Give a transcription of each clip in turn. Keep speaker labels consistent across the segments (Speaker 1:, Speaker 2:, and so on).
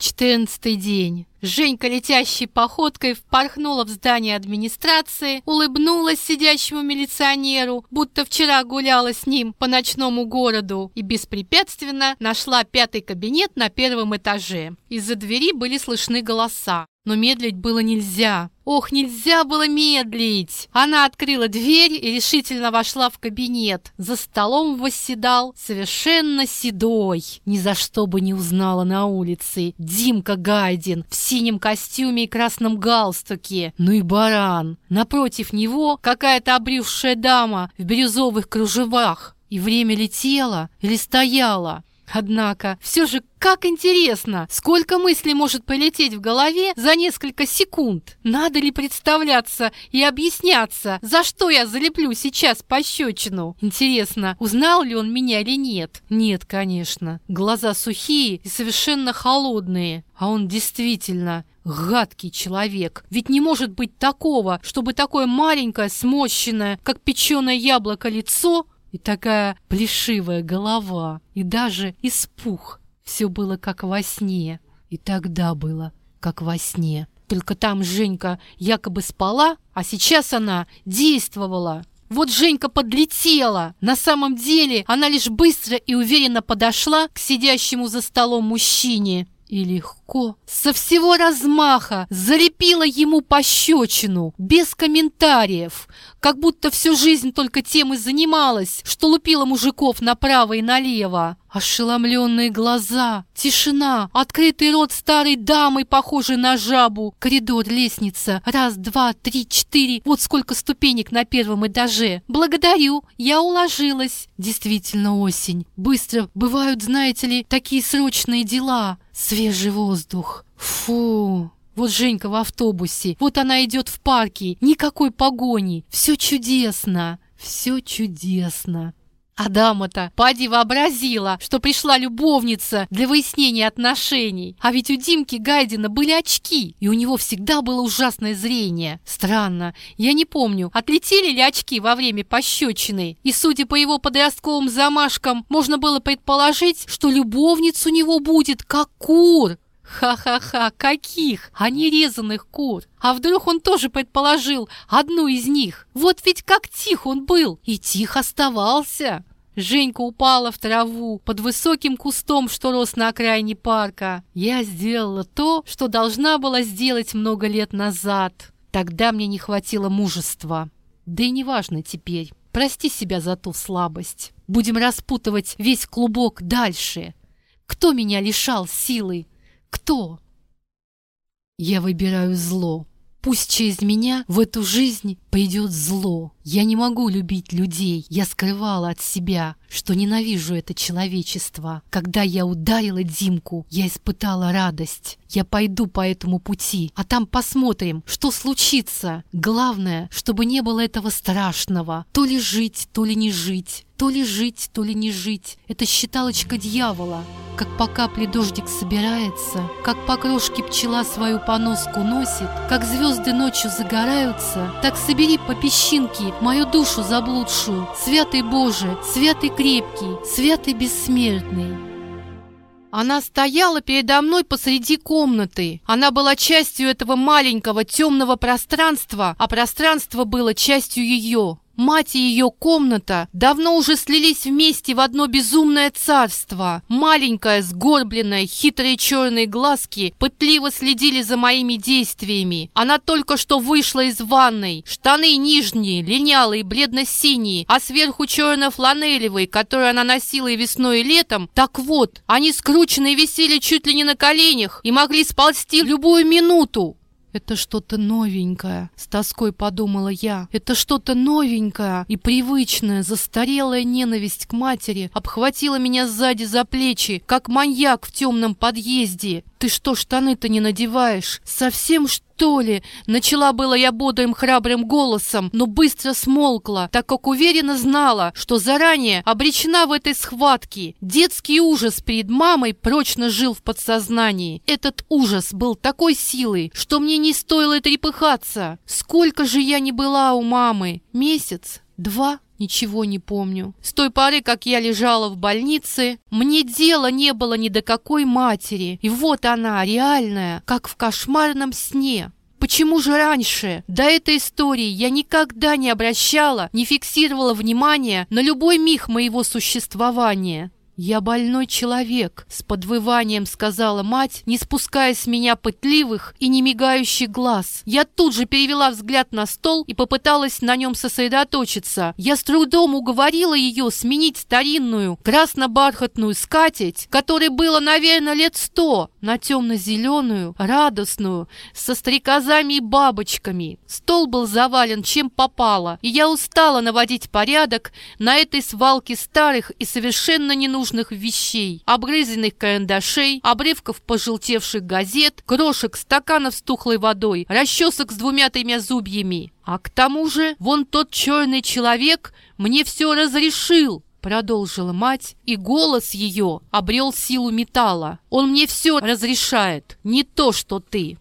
Speaker 1: Четырнадцатый день. Женька летящей походкой впорхнула в здание администрации, улыбнулась сидящему милиционеру, будто вчера гуляла с ним по ночному городу и беспрепятственно нашла пятый кабинет на первом этаже. Из-за двери были слышны голоса. Но медлить было нельзя. Ох, нельзя было медлить! Она открыла дверь и решительно вошла в кабинет. За столом восседал совершенно седой. Ни за что бы не узнала на улице. Димка Гайдин в синем костюме и красном галстуке. Ну и баран. Напротив него какая-то обрюзшая дама в бирюзовых кружевах. И время летело или стояло. Однако, все же как интересно, сколько мыслей может полететь в голове за несколько секунд. Надо ли представляться и объясняться, за что я залеплю сейчас пощечину? Интересно, узнал ли он меня или нет? Нет, конечно. Глаза сухие и совершенно холодные. А он действительно гадкий человек. Ведь не может быть такого, чтобы такое маленькое, сморщенное, как печеное яблоко лицо и такая плешивая голова, и даже испух. Все было как во сне, и тогда было как во сне. Только там Женька якобы спала, а сейчас она действовала. Вот Женька подлетела. На самом деле она лишь быстро и уверенно подошла к сидящему за столом мужчине и легко, со всего размаха, залепила ему пощечину, без комментариев, как будто всю жизнь только тем и занималась, что лупила мужиков направо и налево. Ошеломленные глаза, тишина, открытый рот старой дамы, похожей на жабу, коридор, лестница, раз, два, три, четыре, вот сколько ступенек на первом этаже. Благодарю, я уложилась. Действительно осень. Быстро бывают, знаете ли, такие срочные дела. Свежий воздух. Фу. Вот Женька в автобусе, вот она идет в парке, никакой погони. Все чудесно, все чудесно. А дама-то, поди вообразила, что пришла любовница для выяснения отношений. А ведь у Димки Гайдина были очки, и у него всегда было ужасное зрение. Странно, я не помню, отлетели ли очки во время пощечины. И судя по его подростковым замашкам, можно было предположить, что любовниц у него будет как кур. Ха-ха-ха, каких, а не резаных кур. А вдруг он тоже предположил одну из них? Вот ведь как тих он был, и тих оставался. Женька упала в траву под высоким кустом, что рос на окраине парка. Я сделала то, что должна была сделать много лет назад. Тогда мне не хватило мужества. Да и неважно теперь. Прости себя за ту слабость. Будем распутывать весь клубок дальше. Кто меня лишал силы? Кто? Я выбираю зло. Пусть через меня в эту жизнь пойдет зло. Я не могу любить людей. Я скрывала от себя, что ненавижу это человечество. Когда я ударила Димку, я испытала радость. Я пойду по этому пути, а там посмотрим, что случится. Главное, чтобы не было этого страшного. То ли жить, то ли не жить. То ли жить, то ли не жить. Это считалочка дьявола. Как по капле дождик собирается, как по крошке пчела свою поноску носит, как звезды ночью загораются, так собери по песчинке мою душу заблудшую. Святый Боже, святый крепкий, святый бессмертный. Она стояла передо мной посреди комнаты. Она была частью этого маленького темного пространства, а пространство было частью ее. Мать и ее комната давно уже слились вместе в одно безумное царство. Маленькая, сгорбленная, хитрые черные глазки пытливо следили за моими действиями. Она только что вышла из ванной. Штаны нижние, линялые, бледно-синие, а сверху черно-фланелевые, которые она носила и весной, и летом. Так вот, они скрученные висели чуть ли не на коленях и могли сползти любую минуту. «Это что-то новенькое», — с тоской подумала я. «Это что-то новенькое и привычное, застарелая ненависть к матери обхватила меня сзади за плечи, как маньяк в темном подъезде. Ты что, штаны-то не надеваешь? Совсем что что ли?» Начала было я бодрым храбрым голосом, но быстро смолкла, так как уверенно знала, что заранее обречена в этой схватке. Детский ужас перед мамой прочно жил в подсознании. Этот ужас был такой силой, что мне не стоило трепыхаться. Сколько же я не была у мамы? Месяц? Два? Ничего не помню. С той поры, как я лежала в больнице, мне дела не было ни до какой матери. И вот она, реальная, как в кошмарном сне. Почему же раньше, до этой истории, я никогда не обращала, не фиксировала внимания на любой миг моего существования? «Я больной человек», — с подвыванием сказала мать, не спуская с меня пытливых и не мигающих глаз. Я тут же перевела взгляд на стол и попыталась на нем сосредоточиться. Я с трудом уговорила ее сменить старинную красно-бархатную скатерть, которой было, наверное, лет сто, на темно-зеленую, радостную, со стрекозами и бабочками. Стол был завален чем попало, и я устала наводить порядок на этой свалке старых и совершенно ненужных ненужных вещей, обгрызенных карандашей, обрывков пожелтевших газет, крошек, стаканов с тухлой водой, расчесок с двумя-тремя зубьями. А к тому же вон тот черный человек мне все разрешил, Продолжила мать, и голос ее обрел силу металла. «Он мне все разрешает, не то, что ты».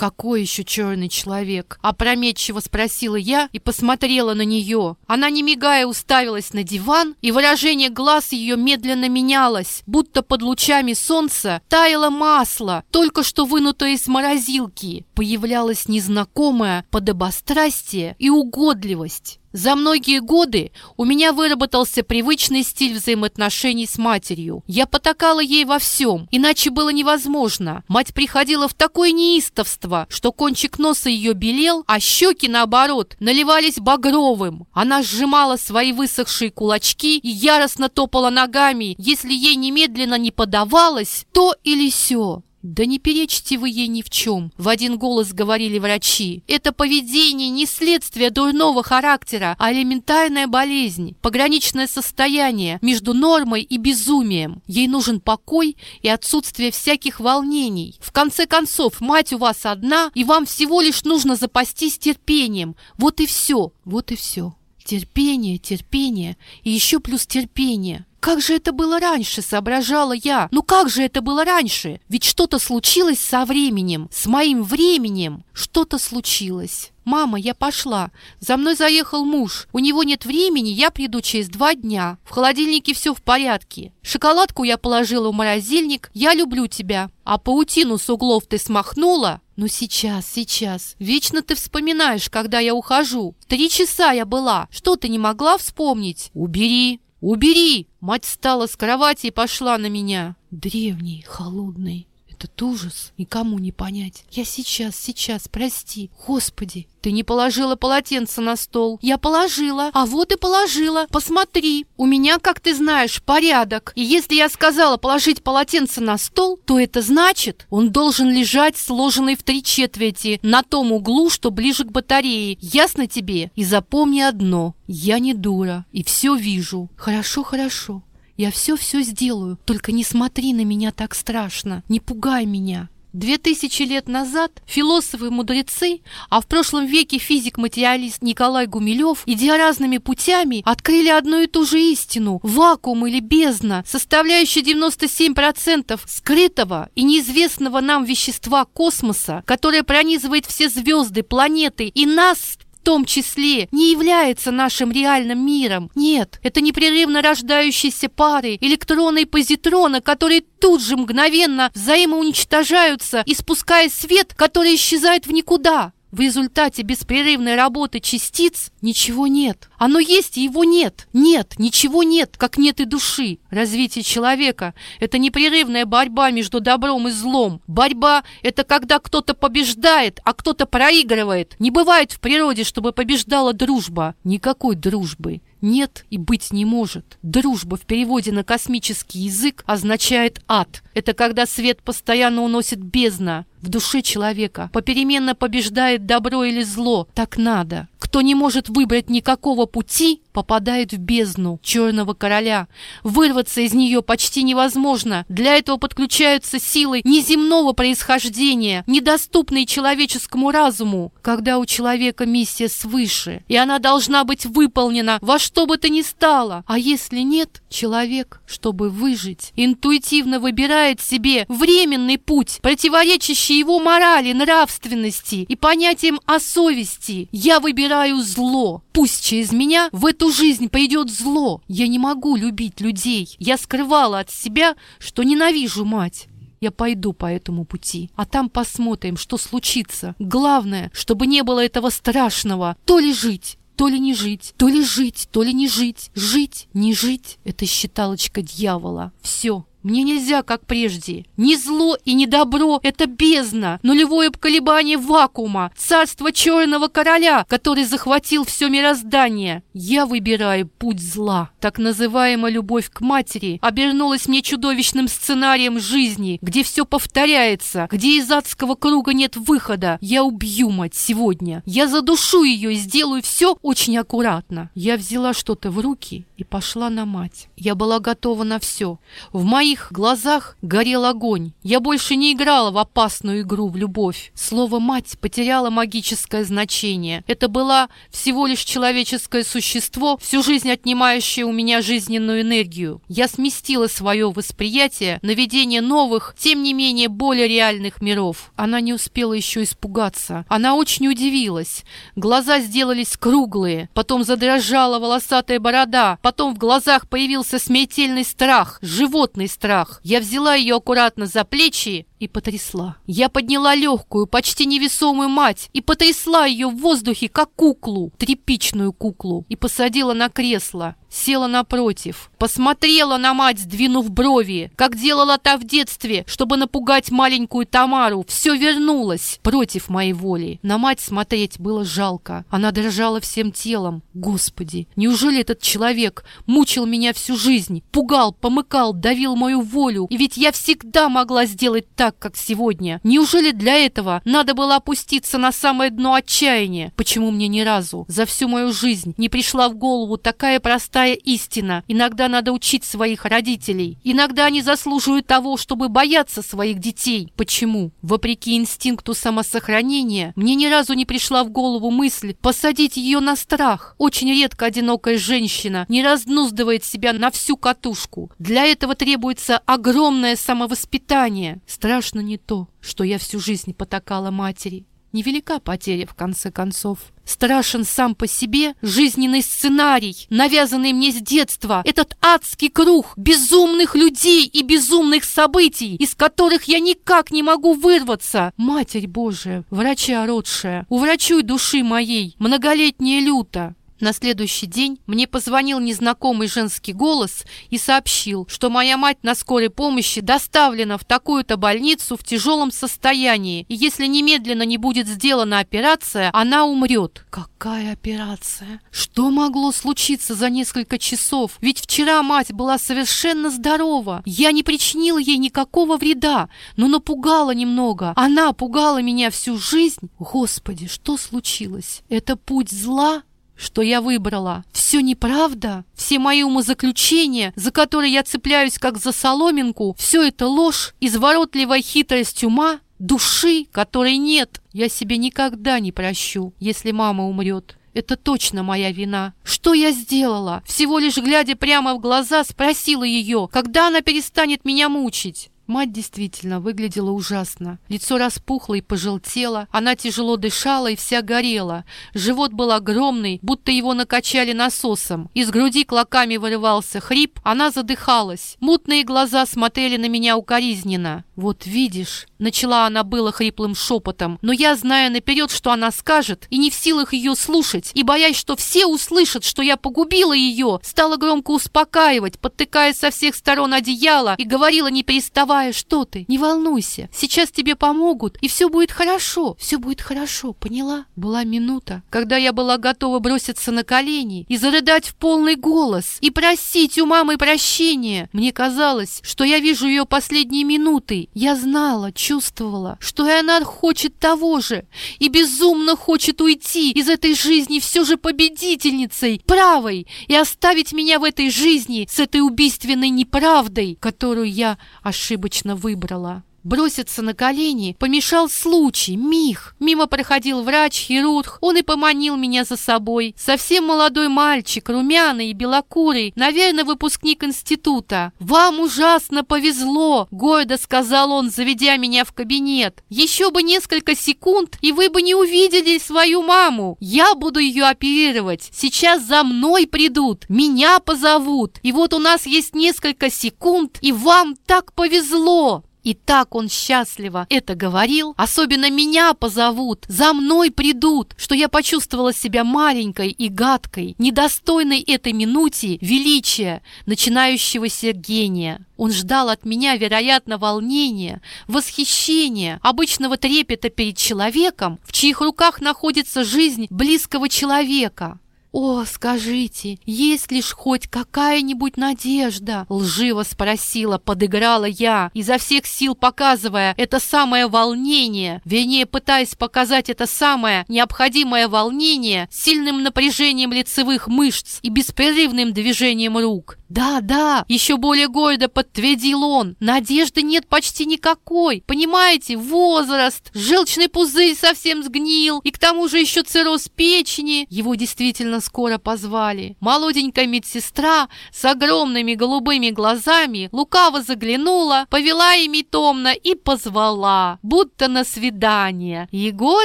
Speaker 1: «Какой еще черный человек?» – опрометчиво спросила я и посмотрела на нее. Она, не мигая, уставилась на диван, и выражение глаз ее медленно менялось, будто под лучами солнца таяло масло, только что вынутое из морозилки. Появлялось незнакомое подобострастие и угодливость. За многие годы у меня выработался привычный стиль взаимоотношений с матерью. Я потакала ей во всем, иначе было невозможно. Мать приходила в такое неистовство, что кончик носа ее белел, а щеки, наоборот, наливались багровым. Она сжимала свои высохшие кулачки и яростно топала ногами, если ей немедленно не подавалось то или сё. «Да не перечьте вы ей ни в чем», — в один голос говорили врачи. «Это поведение не следствие дурного характера, а элементарная болезнь, пограничное состояние между нормой и безумием. Ей нужен покой и отсутствие всяких волнений. В конце концов, мать у вас одна, и вам всего лишь нужно запастись терпением. Вот и все, вот и все». Терпение, терпение и еще плюс терпение. Как же это было раньше, соображала я. Ну как же это было раньше? Ведь что-то случилось со временем, с моим временем. Что-то случилось. «Мама, я пошла. За мной заехал муж. У него нет времени, я приду через два дня. В холодильнике все в порядке. Шоколадку я положила в морозильник. Я люблю тебя. А паутину с углов ты смахнула?» «Ну сейчас, сейчас. Вечно ты вспоминаешь, когда я ухожу. Три часа я была. Что ты не могла вспомнить? Убери!» «Убери!» Мать встала с кровати и пошла на меня. Древний, холодный, этот ужас никому не понять. Я сейчас, сейчас, прости. Господи, ты не положила полотенце на стол. Я положила, а вот и положила. Посмотри, у меня, как ты знаешь, порядок. И если я сказала положить полотенце на стол, то это значит, он должен лежать сложенный в три четверти на том углу, что ближе к батарее. Ясно тебе? И запомни одно. Я не дура и все вижу. Хорошо, хорошо. Я все-все сделаю, только не смотри на меня так страшно, не пугай меня. Две тысячи лет назад философы-мудрецы, а в прошлом веке физик-материалист Николай Гумилев, идя разными путями, открыли одну и ту же истину – вакуум или бездна, составляющая 97% скрытого и неизвестного нам вещества космоса, которое пронизывает все звезды, планеты и нас в том числе не является нашим реальным миром. Нет, это непрерывно рождающиеся пары электрона и позитрона, которые тут же мгновенно взаимоуничтожаются, испуская свет, который исчезает в никуда. В результате беспрерывной работы частиц ничего нет. Оно есть, и его нет. Нет, ничего нет, как нет и души. Развитие человека – это непрерывная борьба между добром и злом. Борьба – это когда кто-то побеждает, а кто-то проигрывает. Не бывает в природе, чтобы побеждала дружба. Никакой дружбы нет и быть не может. Дружба в переводе на космический язык означает ад. Это когда свет постоянно уносит бездна в душе человека, попеременно побеждает добро или зло. Так надо. Кто не может выбрать никакого пути, попадает в бездну черного короля. Вырваться из нее почти невозможно. Для этого подключаются силы неземного происхождения, недоступные человеческому разуму, когда у человека миссия свыше, и она должна быть выполнена во что бы то ни стало. А если нет, человек, чтобы выжить, интуитивно выбирает себе временный путь, противоречащий противоречащей его морали, нравственности и понятиям о совести. Я выбираю зло. Пусть через меня в эту жизнь пойдет зло. Я не могу любить людей. Я скрывала от себя, что ненавижу мать. Я пойду по этому пути, а там посмотрим, что случится. Главное, чтобы не было этого страшного. То ли жить, то ли не жить, то ли жить, то ли не жить. Жить, не жить — это считалочка дьявола. Все, мне нельзя, как прежде. Ни зло и ни добро — это бездна, нулевое колебание вакуума, царство черного короля, который захватил все мироздание. Я выбираю путь зла. Так называемая любовь к матери обернулась мне чудовищным сценарием жизни, где все повторяется, где из адского круга нет выхода. Я убью мать сегодня. Я задушу ее и сделаю все очень аккуратно. Я взяла что-то в руки и пошла на мать. Я была готова на все. В моей моих глазах горел огонь. Я больше не играла в опасную игру в любовь. Слово «мать» потеряло магическое значение. Это было всего лишь человеческое существо, всю жизнь отнимающее у меня жизненную энергию. Я сместила свое восприятие на видение новых, тем не менее более реальных миров. Она не успела еще испугаться. Она очень удивилась. Глаза сделались круглые, потом задрожала волосатая борода, потом в глазах появился смертельный страх, животный страх страх. Я взяла ее аккуратно за плечи и потрясла. Я подняла легкую, почти невесомую мать и потрясла ее в воздухе, как куклу, тряпичную куклу, и посадила на кресло села напротив, посмотрела на мать, сдвинув брови, как делала та в детстве, чтобы напугать маленькую Тамару. Все вернулось против моей воли. На мать смотреть было жалко. Она дрожала всем телом. Господи, неужели этот человек мучил меня всю жизнь, пугал, помыкал, давил мою волю? И ведь я всегда могла сделать так, как сегодня. Неужели для этого надо было опуститься на самое дно отчаяния? Почему мне ни разу за всю мою жизнь не пришла в голову такая простая истина. Иногда надо учить своих родителей. Иногда они заслуживают того, чтобы бояться своих детей. Почему? Вопреки инстинкту самосохранения, мне ни разу не пришла в голову мысль посадить ее на страх. Очень редко одинокая женщина не разнуздывает себя на всю катушку. Для этого требуется огромное самовоспитание. Страшно не то, что я всю жизнь потакала матери. Невелика потеря, в конце концов. Страшен сам по себе жизненный сценарий, навязанный мне с детства. Этот адский круг безумных людей и безумных событий, из которых я никак не могу вырваться. Матерь Божия, врача родшая, уврачуй души моей, многолетняя люта. На следующий день мне позвонил незнакомый женский голос и сообщил, что моя мать на скорой помощи доставлена в такую-то больницу в тяжелом состоянии, и если немедленно не будет сделана операция, она умрет. Какая операция? Что могло случиться за несколько часов? Ведь вчера мать была совершенно здорова. Я не причинила ей никакого вреда, но напугала немного. Она пугала меня всю жизнь. Господи, что случилось? Это путь зла? Что я выбрала. Все неправда, все мои умозаключения, за которые я цепляюсь как за соломинку, все это ложь, изворотливая хитрость ума, души, которой нет. Я себе никогда не прощу, если мама умрет. Это точно моя вина. Что я сделала? Всего лишь глядя прямо в глаза, спросила ее, когда она перестанет меня мучить. Мать действительно выглядела ужасно. Лицо распухло и пожелтело, она тяжело дышала и вся горела. Живот был огромный, будто его накачали насосом. Из груди клоками вырывался хрип, она задыхалась. Мутные глаза смотрели на меня укоризненно. «Вот видишь», — начала она было хриплым шепотом, но я, зная наперед, что она скажет, и не в силах ее слушать, и боясь, что все услышат, что я погубила ее, стала громко успокаивать, подтыкая со всех сторон одеяло и говорила, не переставая, «Милая, что ты? Не волнуйся. Сейчас тебе помогут, и все будет хорошо. Все будет хорошо, поняла?» Была минута, когда я была готова броситься на колени и зарыдать в полный голос, и просить у мамы прощения. Мне казалось, что я вижу ее последние минуты. Я знала, чувствовала, что и она хочет того же, и безумно хочет уйти из этой жизни все же победительницей, правой, и оставить меня в этой жизни с этой убийственной неправдой, которую я ошибочно ошибочно выбрала. Броситься на колени помешал случай, миг. Мимо проходил врач-хирург, он и поманил меня за собой. Совсем молодой мальчик, румяный и белокурый, наверное, выпускник института. «Вам ужасно повезло», — гордо сказал он, заведя меня в кабинет. «Еще бы несколько секунд, и вы бы не увидели свою маму. Я буду ее оперировать. Сейчас за мной придут, меня позовут. И вот у нас есть несколько секунд, и вам так повезло». И так он счастливо это говорил, особенно меня позовут, за мной придут, что я почувствовала себя маленькой и гадкой, недостойной этой минуте величия начинающегося гения. Он ждал от меня, вероятно, волнения, восхищения, обычного трепета перед человеком, в чьих руках находится жизнь близкого человека. «О, скажите, есть лишь хоть какая-нибудь надежда?» Лживо спросила, подыграла я, изо всех сил показывая это самое волнение, вернее, пытаясь показать это самое необходимое волнение сильным напряжением лицевых мышц и беспрерывным движением рук. «Да, да», еще более гордо подтвердил он, «надежды нет почти никакой, понимаете, возраст, желчный пузырь совсем сгнил, и к тому же еще цирроз печени». Его действительно скоро позвали. Молоденькая медсестра с огромными голубыми глазами лукаво заглянула, повела ими томно и позвала, будто на свидание. «Егор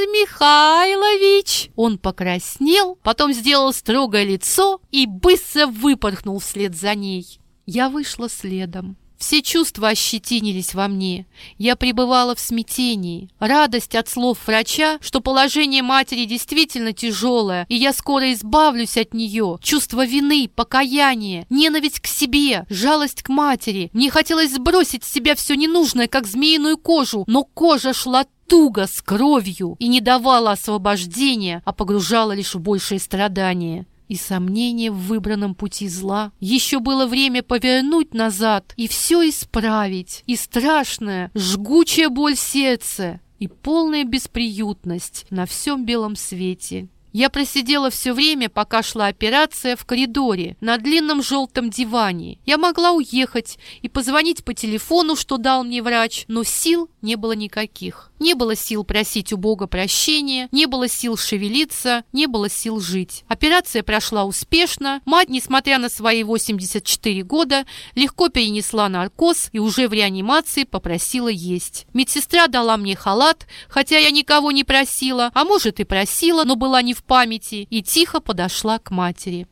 Speaker 1: Михайлович!» Он покраснел, потом сделал строгое лицо и быстро выпорхнул вслед за ней. Я вышла следом. Все чувства ощетинились во мне. Я пребывала в смятении. Радость от слов врача, что положение матери действительно тяжелое, и я скоро избавлюсь от нее. Чувство вины, покаяния, ненависть к себе, жалость к матери. Мне хотелось сбросить с себя все ненужное, как змеиную кожу, но кожа шла туго, с кровью, и не давала освобождения, а погружала лишь в большее страдание и сомнение в выбранном пути зла. Еще было время повернуть назад и все исправить. И страшная, жгучая боль сердца, и полная бесприютность на всем белом свете. Я просидела все время, пока шла операция в коридоре на длинном желтом диване. Я могла уехать и позвонить по телефону, что дал мне врач, но сил не было никаких. Не было сил просить у Бога прощения, не было сил шевелиться, не было сил жить. Операция прошла успешно. Мать, несмотря на свои 84 года, легко перенесла наркоз и уже в реанимации попросила есть. Медсестра дала мне халат, хотя я никого не просила, а может и просила, но была не в памяти, и тихо подошла к матери.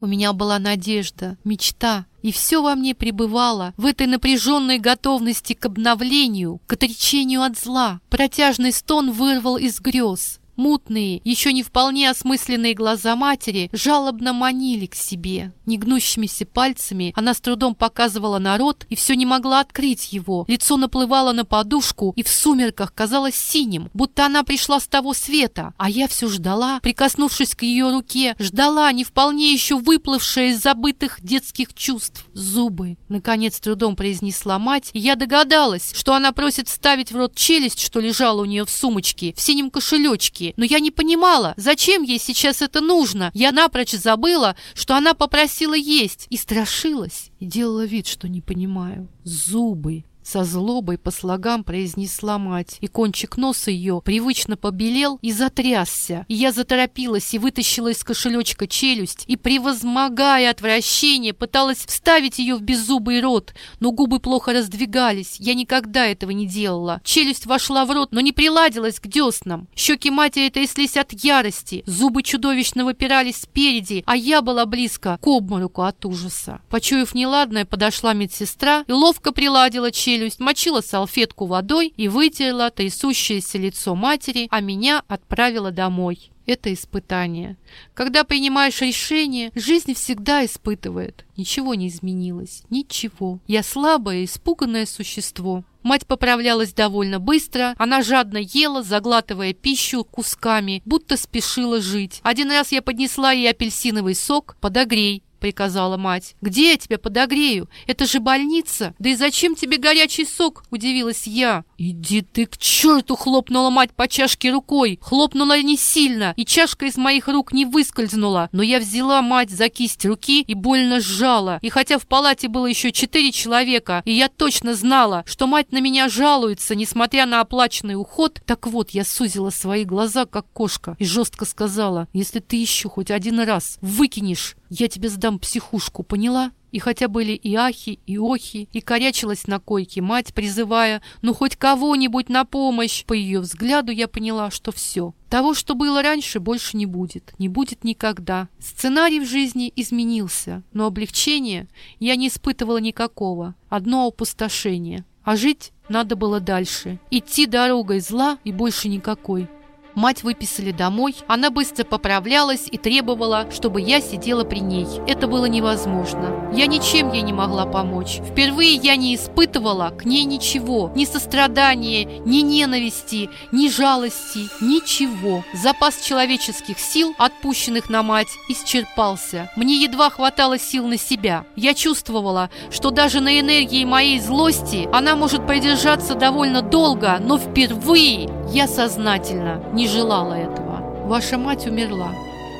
Speaker 1: У меня была надежда, мечта, и все во мне пребывало в этой напряженной готовности к обновлению, к отречению от зла. Протяжный стон вырвал из грез. Мутные, еще не вполне осмысленные глаза матери жалобно манили к себе. Негнущимися пальцами она с трудом показывала народ и все не могла открыть его. Лицо наплывало на подушку и в сумерках казалось синим, будто она пришла с того света. А я все ждала, прикоснувшись к ее руке, ждала, не вполне еще выплывшая из забытых детских чувств. Зубы. Наконец трудом произнесла мать, и я догадалась, что она просит ставить в рот челюсть, что лежала у нее в сумочке, в синем кошелечке, но я не понимала, зачем ей сейчас это нужно. Я напрочь забыла, что она попросила есть, и страшилась, и делала вид, что не понимаю. Зубы. Со злобой по слогам произнесла мать, и кончик носа ее привычно побелел и затрясся. И я заторопилась и вытащила из кошелечка челюсть, и, превозмогая отвращение, пыталась вставить ее в беззубый рот, но губы плохо раздвигались. Я никогда этого не делала. Челюсть вошла в рот, но не приладилась к деснам. Щеки матери тряслись от ярости, зубы чудовищно выпирались спереди, а я была близко к обмороку от ужаса. Почуяв неладное, подошла медсестра и ловко приладила челюсть челюсть, мочила салфетку водой и вытерла трясущееся лицо матери, а меня отправила домой. Это испытание. Когда принимаешь решение, жизнь всегда испытывает. Ничего не изменилось. Ничего. Я слабое, испуганное существо. Мать поправлялась довольно быстро. Она жадно ела, заглатывая пищу кусками, будто спешила жить. Один раз я поднесла ей апельсиновый сок. «Подогрей», — приказала мать. «Где я тебя подогрею? Это же больница! Да и зачем тебе горячий сок?» — удивилась я. «Иди ты к черту!» — хлопнула мать по чашке рукой. Хлопнула не сильно, и чашка из моих рук не выскользнула. Но я взяла мать за кисть руки и больно сжала. И хотя в палате было еще четыре человека, и я точно знала, что мать на меня жалуется, несмотря на оплаченный уход, так вот, я сузила свои глаза, как кошка, и жестко сказала, «Если ты еще хоть один раз выкинешь я тебе сдам психушку, поняла? И хотя были и ахи, и охи, и корячилась на койке мать, призывая «ну хоть кого-нибудь на помощь», по ее взгляду я поняла, что все. Того, что было раньше, больше не будет. Не будет никогда. Сценарий в жизни изменился, но облегчения я не испытывала никакого. Одно опустошение. А жить надо было дальше. Идти дорогой зла и больше никакой. Мать выписали домой. Она быстро поправлялась и требовала, чтобы я сидела при ней. Это было невозможно. Я ничем ей не могла помочь. Впервые я не испытывала к ней ничего. Ни сострадания, ни ненависти, ни жалости, ничего. Запас человеческих сил, отпущенных на мать, исчерпался. Мне едва хватало сил на себя. Я чувствовала, что даже на энергии моей злости она может продержаться довольно долго, но впервые я сознательно не желала этого. Ваша мать умерла.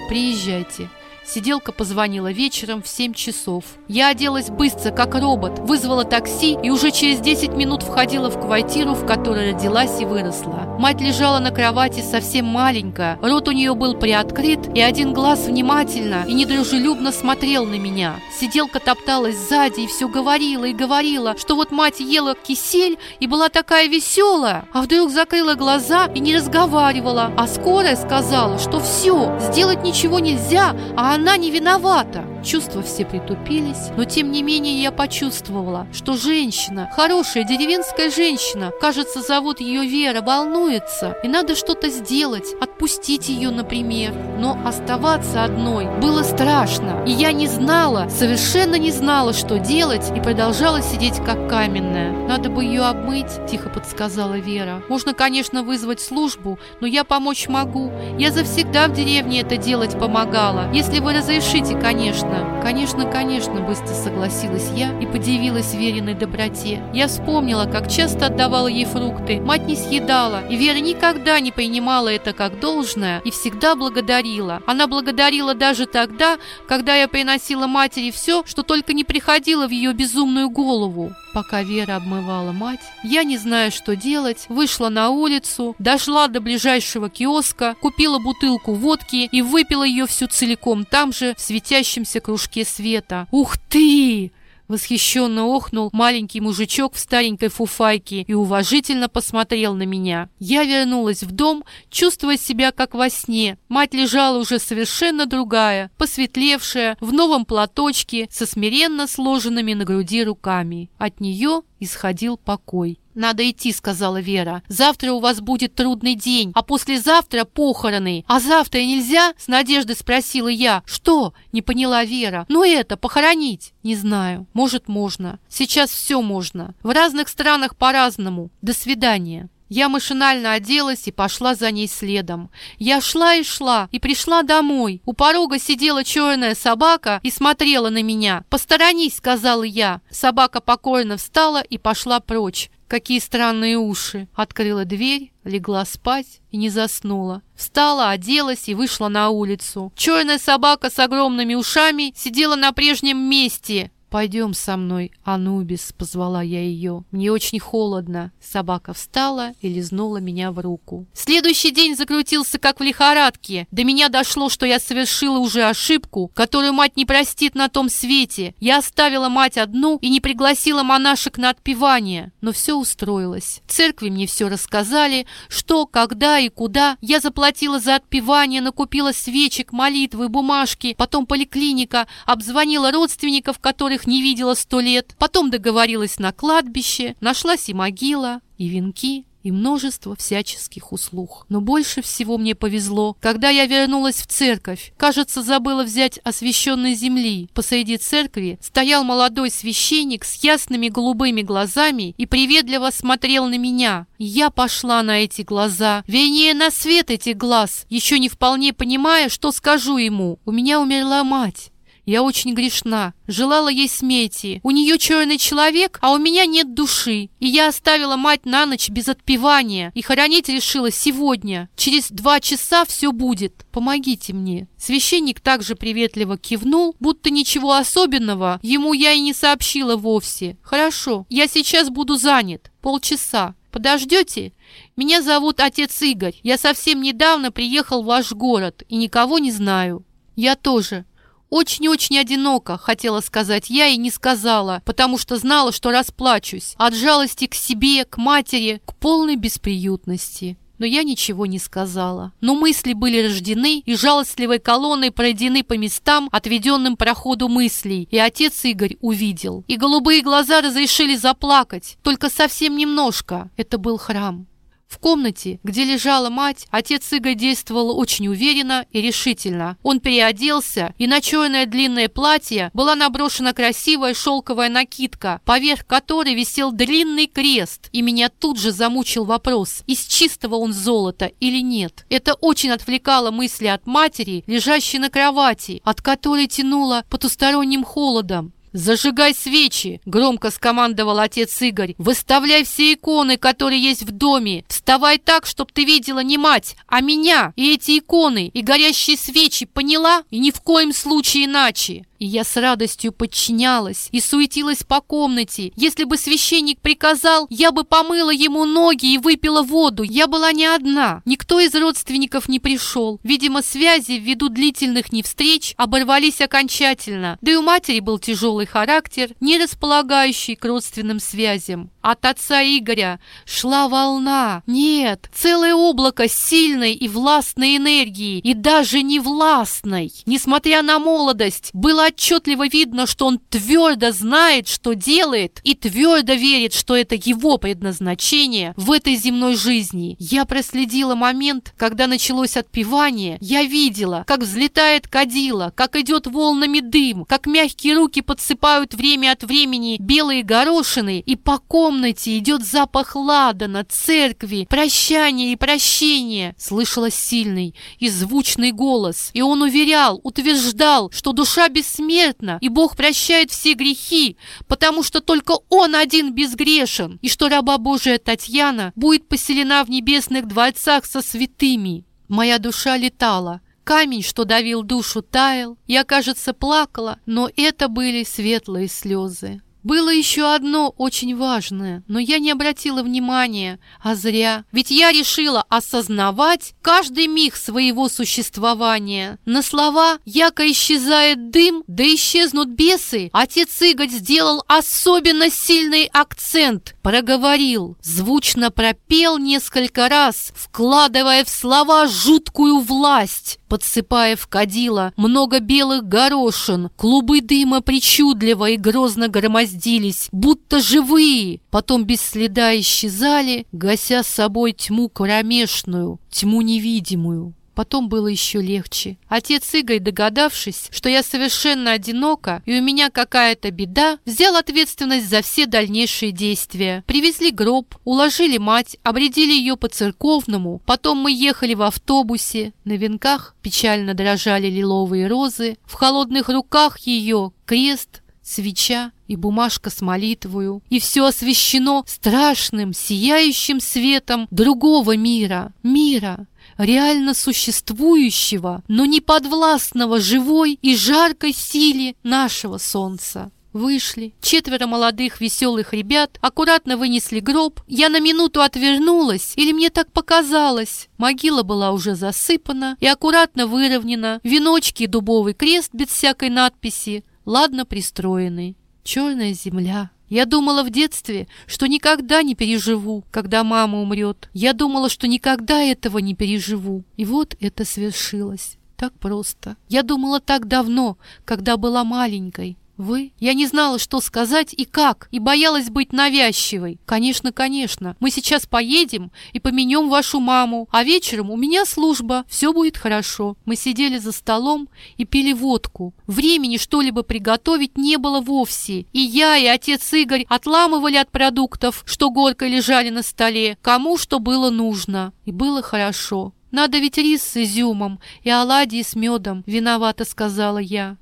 Speaker 1: Приезжайте. Сиделка позвонила вечером в 7 часов. Я оделась быстро, как робот, вызвала такси и уже через 10 минут входила в квартиру, в которой родилась и выросла. Мать лежала на кровати совсем маленькая, рот у нее был приоткрыт, и один глаз внимательно и недружелюбно смотрел на меня. Сиделка топталась сзади и все говорила и говорила, что вот мать ела кисель и была такая веселая, а вдруг закрыла глаза и не разговаривала, а скорая сказала, что все, сделать ничего нельзя, а она не виновата. Чувства все притупились, но тем не менее я почувствовала, что женщина, хорошая деревенская женщина, кажется, зовут ее Вера, волнуется, и надо что-то сделать, отпустить ее, например. Но оставаться одной было страшно, и я не знала, совершенно не знала, что делать, и продолжала сидеть как каменная. «Надо бы ее обмыть», – тихо подсказала Вера. «Можно, конечно, вызвать службу, но я помочь могу. Я завсегда в деревне это делать помогала. Если вы разрешите, конечно. Конечно, конечно, быстро согласилась я и подивилась Вериной доброте. Я вспомнила, как часто отдавала ей фрукты. Мать не съедала, и Вера никогда не принимала это как должное и всегда благодарила. Она благодарила даже тогда, когда я приносила матери все, что только не приходило в ее безумную голову. Пока Вера обмывала мать, я, не зная, что делать, вышла на улицу, дошла до ближайшего киоска, купила бутылку водки и выпила ее всю целиком там же, в светящемся кружке света. «Ух ты!» Восхищенно охнул маленький мужичок в старенькой фуфайке и уважительно посмотрел на меня. Я вернулась в дом, чувствуя себя как во сне. Мать лежала уже совершенно другая, посветлевшая, в новом платочке, со смиренно сложенными на груди руками. От нее исходил покой. «Надо идти», — сказала Вера. «Завтра у вас будет трудный день, а послезавтра похороны. А завтра нельзя?» — с надеждой спросила я. «Что?» — не поняла Вера. «Ну это, похоронить?» «Не знаю. Может, можно. Сейчас все можно. В разных странах по-разному. До свидания». Я машинально оделась и пошла за ней следом. Я шла и шла, и пришла домой. У порога сидела черная собака и смотрела на меня. «Посторонись», — сказала я. Собака покойно встала и пошла прочь. Какие странные уши. Открыла дверь, легла спать и не заснула. Встала, оделась и вышла на улицу. Черная собака с огромными ушами сидела на прежнем месте. «Пойдем со мной, Анубис», — позвала я ее. «Мне очень холодно». Собака встала и лизнула меня в руку. Следующий день закрутился, как в лихорадке. До меня дошло, что я совершила уже ошибку, которую мать не простит на том свете. Я оставила мать одну и не пригласила монашек на отпевание. Но все устроилось. В церкви мне все рассказали, что, когда и куда. Я заплатила за отпевание, накупила свечек, молитвы, бумажки. Потом поликлиника, обзвонила родственников, которых которых не видела сто лет. Потом договорилась на кладбище, нашлась и могила, и венки, и множество всяческих услуг. Но больше всего мне повезло, когда я вернулась в церковь. Кажется, забыла взять освященной земли. Посреди церкви стоял молодой священник с ясными голубыми глазами и приветливо смотрел на меня. Я пошла на эти глаза, вернее, на свет этих глаз, еще не вполне понимая, что скажу ему. У меня умерла мать. Я очень грешна, желала ей смерти. У нее черный человек, а у меня нет души. И я оставила мать на ночь без отпевания и хоронить решила сегодня. Через два часа все будет. Помогите мне». Священник также приветливо кивнул, будто ничего особенного ему я и не сообщила вовсе. «Хорошо, я сейчас буду занят. Полчаса. Подождете? Меня зовут отец Игорь. Я совсем недавно приехал в ваш город и никого не знаю. Я тоже. Очень-очень одиноко, хотела сказать я и не сказала, потому что знала, что расплачусь. От жалости к себе, к матери, к полной бесприютности но я ничего не сказала. Но мысли были рождены и жалостливой колонной пройдены по местам, отведенным проходу мыслей, и отец Игорь увидел. И голубые глаза разрешили заплакать, только совсем немножко. Это был храм. В комнате, где лежала мать, отец Игорь действовал очень уверенно и решительно. Он переоделся, и на черное длинное платье была наброшена красивая шелковая накидка, поверх которой висел длинный крест, и меня тут же замучил вопрос, из чистого он золота или нет. Это очень отвлекало мысли от матери, лежащей на кровати, от которой тянуло потусторонним холодом. «Зажигай свечи!» — громко скомандовал отец Игорь. «Выставляй все иконы, которые есть в доме. Вставай так, чтоб ты видела не мать, а меня и эти иконы, и горящие свечи, поняла? И ни в коем случае иначе!» И я с радостью подчинялась и суетилась по комнате. Если бы священник приказал, я бы помыла ему ноги и выпила воду. Я была не одна. Никто из родственников не пришел. Видимо, связи ввиду длительных невстреч оборвались окончательно. Да и у матери был тяжелый характер, не располагающий к родственным связям. От отца Игоря шла волна. Нет, целое облако сильной и властной энергии. И даже не властной. Несмотря на молодость, было отчетливо видно, что он твердо знает, что делает, и твердо верит, что это его предназначение в этой земной жизни. Я проследила момент, когда началось отпевание. Я видела, как взлетает кадила, как идет волнами дым, как мягкие руки подсыпают время от времени белые горошины, и по комнате идет запах ладана, церкви, прощания и прощения. Слышала сильный и звучный голос, и он уверял, утверждал, что душа бессмертна, и Бог прощает все грехи, потому что только Он один безгрешен, и что раба Божия Татьяна будет поселена в небесных дворцах со святыми. Моя душа летала, камень, что давил душу, таял. Я, кажется, плакала, но это были светлые слезы. Было еще одно очень важное, но я не обратила внимания, а зря. Ведь я решила осознавать каждый миг своего существования. На слова «яко исчезает дым, да исчезнут бесы» отец Игорь сделал особенно сильный акцент, проговорил, звучно пропел несколько раз, вкладывая в слова жуткую власть, подсыпая в кадила много белых горошин, клубы дыма причудливо и грозно громоздили громоздились, будто живые, потом без следа исчезали, гася собой тьму кромешную, тьму невидимую. Потом было еще легче. Отец Игорь, догадавшись, что я совершенно одинока и у меня какая-то беда, взял ответственность за все дальнейшие действия. Привезли гроб, уложили мать, обредили ее по-церковному. Потом мы ехали в автобусе. На венках печально дрожали лиловые розы. В холодных руках ее крест, свеча и бумажка с молитвою, и все освещено страшным, сияющим светом другого мира, мира, реально существующего, но не подвластного живой и жаркой силе нашего солнца. Вышли. Четверо молодых веселых ребят аккуратно вынесли гроб. Я на минуту отвернулась, или мне так показалось. Могила была уже засыпана и аккуратно выровнена. Веночки и дубовый крест без всякой надписи ладно пристроенный. Черная земля. Я думала в детстве, что никогда не переживу, когда мама умрет. Я думала, что никогда этого не переживу. И вот это свершилось. Так просто. Я думала так давно, когда была маленькой. «Вы? Я не знала, что сказать и как, и боялась быть навязчивой. Конечно, конечно, мы сейчас поедем и поменем вашу маму, а вечером у меня служба, все будет хорошо». Мы сидели за столом и пили водку. Времени что-либо приготовить не было вовсе, и я и отец Игорь отламывали от продуктов, что горкой лежали на столе, кому что было нужно. И было хорошо. «Надо ведь рис с изюмом и оладьи с медом», — виновато сказала я.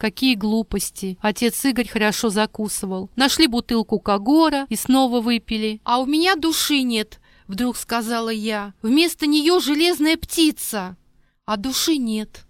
Speaker 1: Какие глупости. Отец Игорь хорошо закусывал. Нашли бутылку Кагора и снова выпили. А у меня души нет, вдруг сказала я. Вместо нее железная птица. А души нет.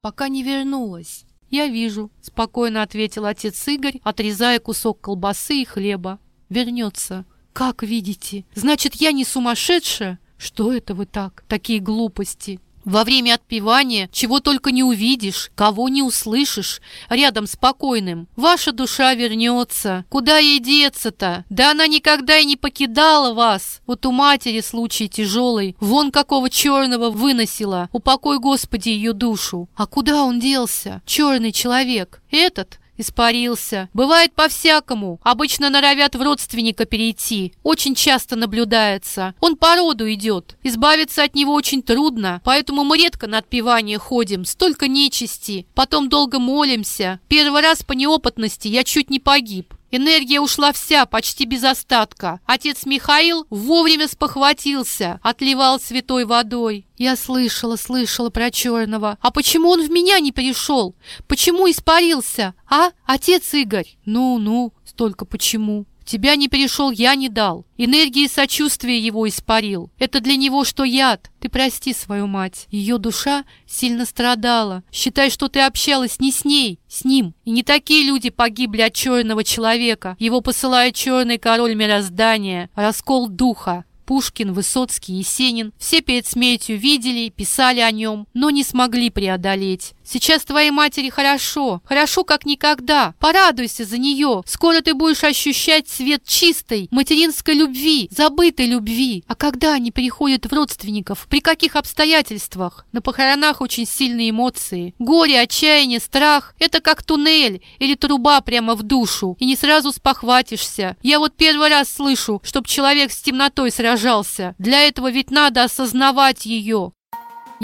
Speaker 1: Пока не вернулась. «Я вижу», — спокойно ответил отец Игорь, отрезая кусок колбасы и хлеба. «Вернется». «Как видите? Значит, я не сумасшедшая?» «Что это вы так? Такие глупости!» Во время отпевания чего только не увидишь, кого не услышишь, рядом с покойным. Ваша душа вернется. Куда ей деться-то? Да она никогда и не покидала вас. Вот у матери случай тяжелый. Вон какого черного выносила. Упокой, Господи, ее душу. А куда он делся? Черный человек. Этот? Испарился. Бывает по-всякому. Обычно норовят в родственника перейти. Очень часто наблюдается. Он по роду идет. Избавиться от него очень трудно, поэтому мы редко на отпевание ходим. Столько нечисти. Потом долго молимся. Первый раз по неопытности я чуть не погиб. Энергия ушла вся, почти без остатка. Отец Михаил вовремя спохватился, отливал святой водой. Я слышала, слышала про черного. А почему он в меня не пришел? Почему испарился? А, отец Игорь? Ну-ну, столько почему. Тебя не перешел, я не дал. Энергии сочувствия его испарил. Это для него что яд. Ты прости свою мать. Ее душа сильно страдала. Считай, что ты общалась не с ней, с ним. И не такие люди погибли от черного человека. Его посылает черный король мироздания, раскол духа. Пушкин, Высоцкий, Есенин все перед смертью видели, писали о нем, но не смогли преодолеть. Сейчас твоей матери хорошо, хорошо как никогда. Порадуйся за нее. Скоро ты будешь ощущать свет чистой, материнской любви, забытой любви. А когда они приходят в родственников? При каких обстоятельствах? На похоронах очень сильные эмоции. Горе, отчаяние, страх – это как туннель или труба прямо в душу. И не сразу спохватишься. Я вот первый раз слышу, чтоб человек с темнотой сражался. Для этого ведь надо осознавать ее.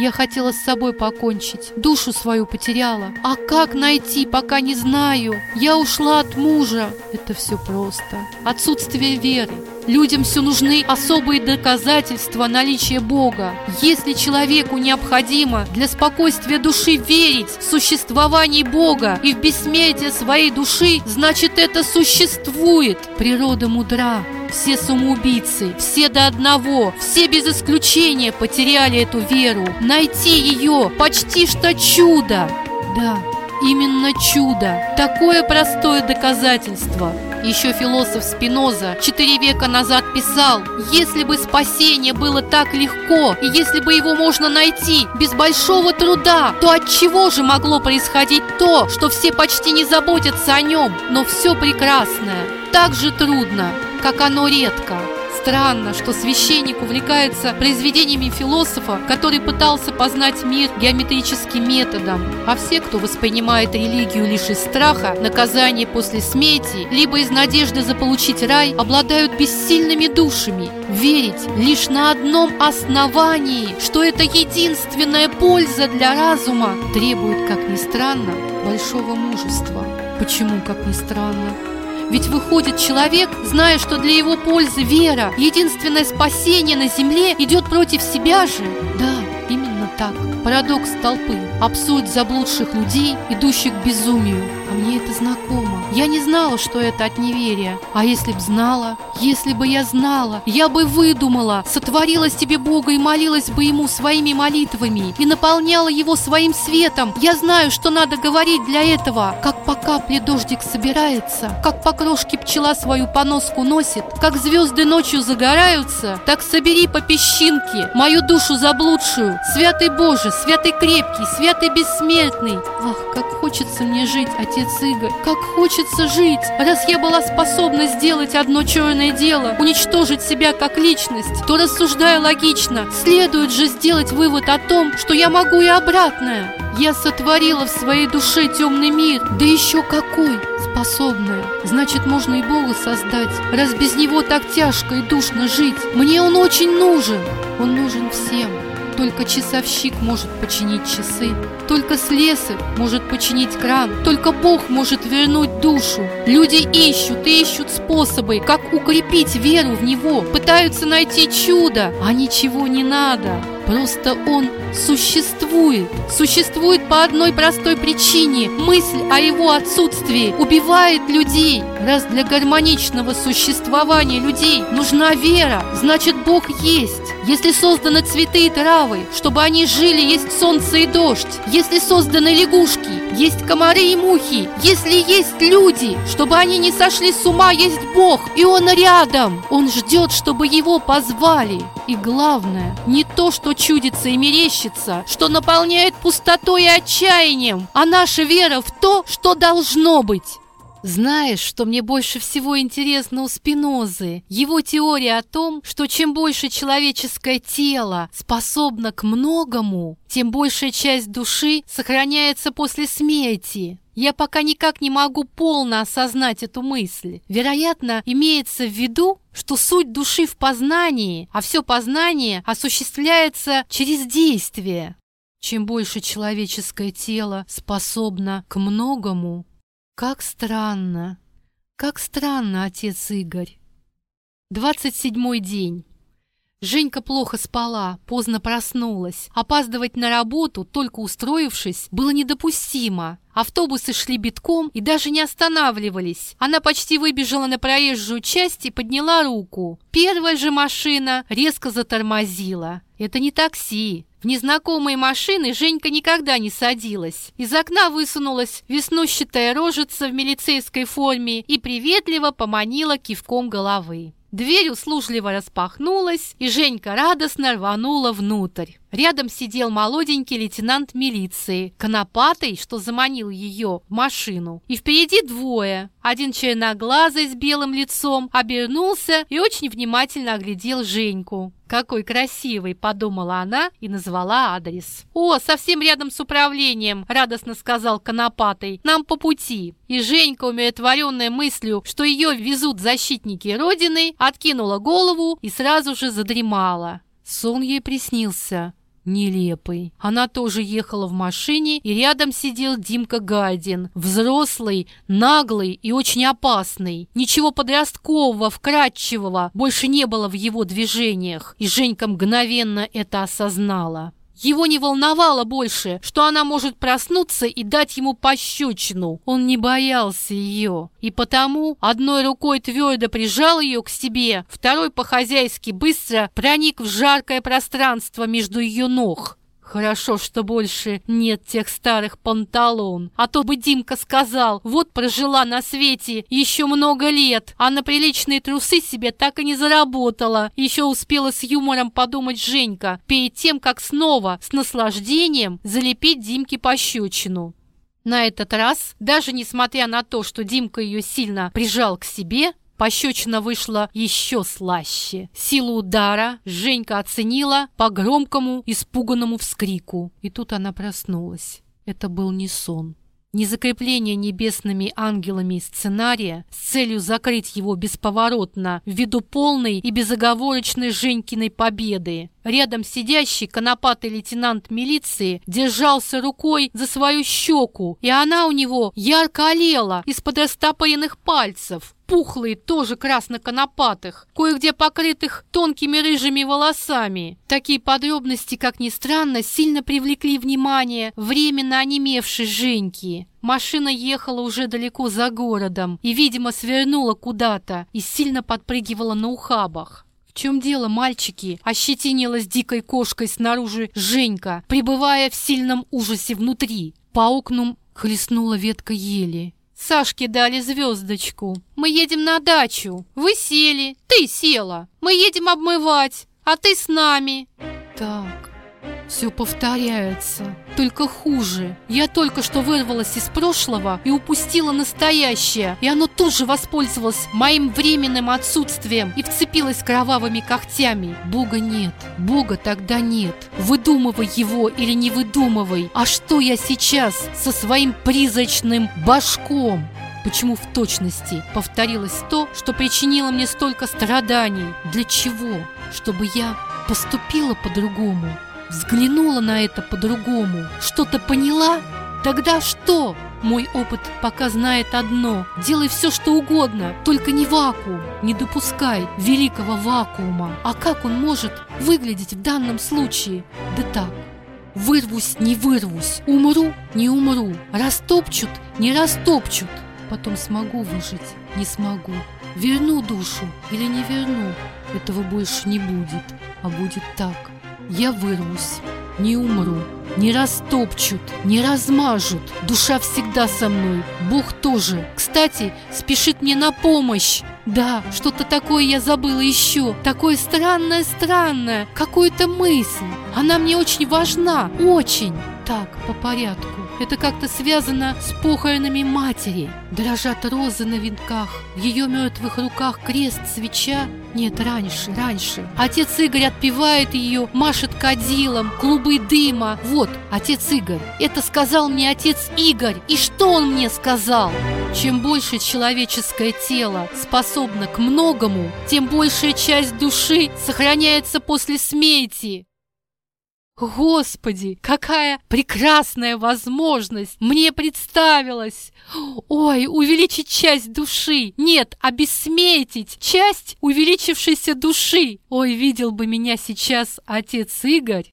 Speaker 1: Я хотела с собой покончить, душу свою потеряла. А как найти, пока не знаю. Я ушла от мужа. Это все просто. Отсутствие веры. Людям все нужны особые доказательства наличия Бога. Если человеку необходимо для спокойствия души верить в существование Бога и в бессмертие своей души, значит это существует. Природа мудра. Все самоубийцы, все до одного, все без исключения потеряли эту веру. Найти ее почти что чудо. Да, именно чудо. Такое простое доказательство. Еще философ Спиноза четыре века назад писал, если бы спасение было так легко, и если бы его можно найти без большого труда, то от чего же могло происходить то, что все почти не заботятся о нем, но все прекрасное так же трудно, как оно редко. Странно, что священник увлекается произведениями философа, который пытался познать мир геометрическим методом, а все, кто воспринимает религию лишь из страха, наказания после смерти, либо из надежды заполучить рай, обладают бессильными душами. Верить лишь на одном основании, что это единственная польза для разума, требует, как ни странно, большого мужества. Почему, как ни странно? Ведь выходит человек, зная, что для его пользы вера, единственное спасение на земле, идет против себя же. Да, именно так. Парадокс толпы, абсурд заблудших людей, идущих к безумию. А мне это знакомо. Я не знала, что это от неверия. А если б знала, если бы я знала, я бы выдумала, сотворила себе Бога и молилась бы Ему своими молитвами и наполняла Его своим светом. Я знаю, что надо говорить для этого. Как по капле дождик собирается, как по крошке пчела свою поноску носит, как звезды ночью загораются, так собери по песчинке мою душу заблудшую. Святый Боже, святый крепкий, святый бессмертный. Ах, как хочется мне жить, отец Игорь, как хочется жить, раз я была способна сделать одно черное дело, уничтожить себя как личность, то, рассуждая логично, следует же сделать вывод о том, что я могу и обратное. Я сотворила в своей душе темный мир, да еще какой! Способная. Значит, можно и Бога создать, раз без него так тяжко и душно жить. Мне он очень нужен. Он нужен всем. Только часовщик может починить часы, только слесарь может починить кран, только Бог может вернуть душу. Люди ищут и ищут способы, как укрепить веру в Него, пытаются найти чудо, а ничего не надо. Просто он существует. Существует по одной простой причине. Мысль о его отсутствии убивает людей. Раз для гармоничного существования людей нужна вера, значит Бог есть. Если созданы цветы и травы, чтобы они жили, есть солнце и дождь. Если созданы лягушки, есть комары и мухи. Если есть люди, чтобы они не сошли с ума, есть Бог, и Он рядом. Он ждет, чтобы Его позвали. И главное, не то, что чудится и мерещится, что наполняет пустотой и отчаянием, а наша вера в то, что должно быть. Знаешь, что мне больше всего интересно у Спинозы? Его теория о том, что чем больше человеческое тело способно к многому, тем большая часть души сохраняется после смерти. Я пока никак не могу полно осознать эту мысль. Вероятно, имеется в виду, что суть души в познании, а все познание осуществляется через действие. Чем больше человеческое тело способно к многому, как странно, как странно, отец Игорь. Двадцать седьмой день. Женька плохо спала, поздно проснулась. Опаздывать на работу, только устроившись, было недопустимо. Автобусы шли битком и даже не останавливались. Она почти выбежала на проезжую часть и подняла руку. Первая же машина резко затормозила. Это не такси, в незнакомые машины Женька никогда не садилась. Из окна высунулась веснущатая рожица в милицейской форме и приветливо поманила кивком головы. Дверь услужливо распахнулась, и Женька радостно рванула внутрь. Рядом сидел молоденький лейтенант милиции, конопатый, что заманил ее в машину. И впереди двое. Один черноглазый с белым лицом обернулся и очень внимательно оглядел Женьку. «Какой красивый!» – подумала она и назвала адрес. «О, совсем рядом с управлением!» – радостно сказал Конопатый. «Нам по пути!» И Женька, умиротворенная мыслью, что ее везут защитники Родины, откинула голову и сразу же задремала. Сон ей приснился нелепый. Она тоже ехала в машине, и рядом сидел Димка Гайдин, взрослый, наглый и очень опасный. Ничего подросткового, вкрадчивого больше не было в его движениях, и Женька мгновенно это осознала. Его не волновало больше, что она может проснуться и дать ему пощечину. Он не боялся ее. И потому одной рукой твердо прижал ее к себе, второй по-хозяйски быстро проник в жаркое пространство между ее ног. Хорошо, что больше нет тех старых панталон. А то бы Димка сказал, вот прожила на свете еще много лет, а на приличные трусы себе так и не заработала. Еще успела с юмором подумать Женька, перед тем, как снова с наслаждением залепить Димке пощечину. На этот раз, даже несмотря на то, что Димка ее сильно прижал к себе, Пощечина вышла еще слаще. Силу удара Женька оценила по громкому, испуганному вскрику. И тут она проснулась. Это был не сон. Не закрепление небесными ангелами сценария с целью закрыть его бесповоротно ввиду полной и безоговорочной Женькиной победы. Рядом сидящий конопатый лейтенант милиции держался рукой за свою щеку, и она у него ярко олела из-под растопыренных пальцев пухлые, тоже красно-конопатых, кое-где покрытых тонкими рыжими волосами. Такие подробности, как ни странно, сильно привлекли внимание временно онемевшей Женьки. Машина ехала уже далеко за городом и, видимо, свернула куда-то и сильно подпрыгивала на ухабах. «В чем дело, мальчики?» – ощетинилась дикой кошкой снаружи Женька, пребывая в сильном ужасе внутри. По окнам хлестнула ветка ели. Сашке дали звездочку. Мы едем на дачу. Вы сели, ты села. Мы едем обмывать, а ты с нами. Так, все повторяется, только хуже. Я только что вырвалась из прошлого и упустила настоящее, и оно тут же воспользовалось моим временным отсутствием и вцепилось кровавыми когтями. Бога нет, Бога тогда нет. Выдумывай его или не выдумывай. А что я сейчас со своим призрачным башком? Почему в точности повторилось то, что причинило мне столько страданий? Для чего? Чтобы я поступила по-другому? Взглянула на это по-другому, что-то поняла, тогда что? Мой опыт пока знает одно. Делай все, что угодно, только не вакуум. Не допускай великого вакуума. А как он может выглядеть в данном случае? Да так. Вырвусь, не вырвусь. Умру, не умру. Растопчут, не растопчут. Потом смогу выжить, не смогу. Верну душу или не верну. Этого больше не будет. А будет так. Я вырвусь, не умру. Не растопчут, не размажут. Душа всегда со мной. Бог тоже. Кстати, спешит мне на помощь. Да, что-то такое я забыла еще. Такое странное-странное. Какую-то мысль. Она мне очень важна. Очень. Так, по порядку. Это как-то связано с похоронами матери. Дрожат розы на венках. В ее мертвых руках крест, свеча. Нет, раньше, раньше. Отец Игорь отпевает ее, машет кадилом, клубы дыма. Вот, отец Игорь. Это сказал мне отец Игорь. И что он мне сказал? Чем больше человеческое тело способно к многому, тем большая часть души сохраняется после смерти. Господи, какая прекрасная возможность мне представилась! Ой, увеличить часть души! Нет, обесметить часть увеличившейся души! Ой, видел бы меня сейчас отец Игорь!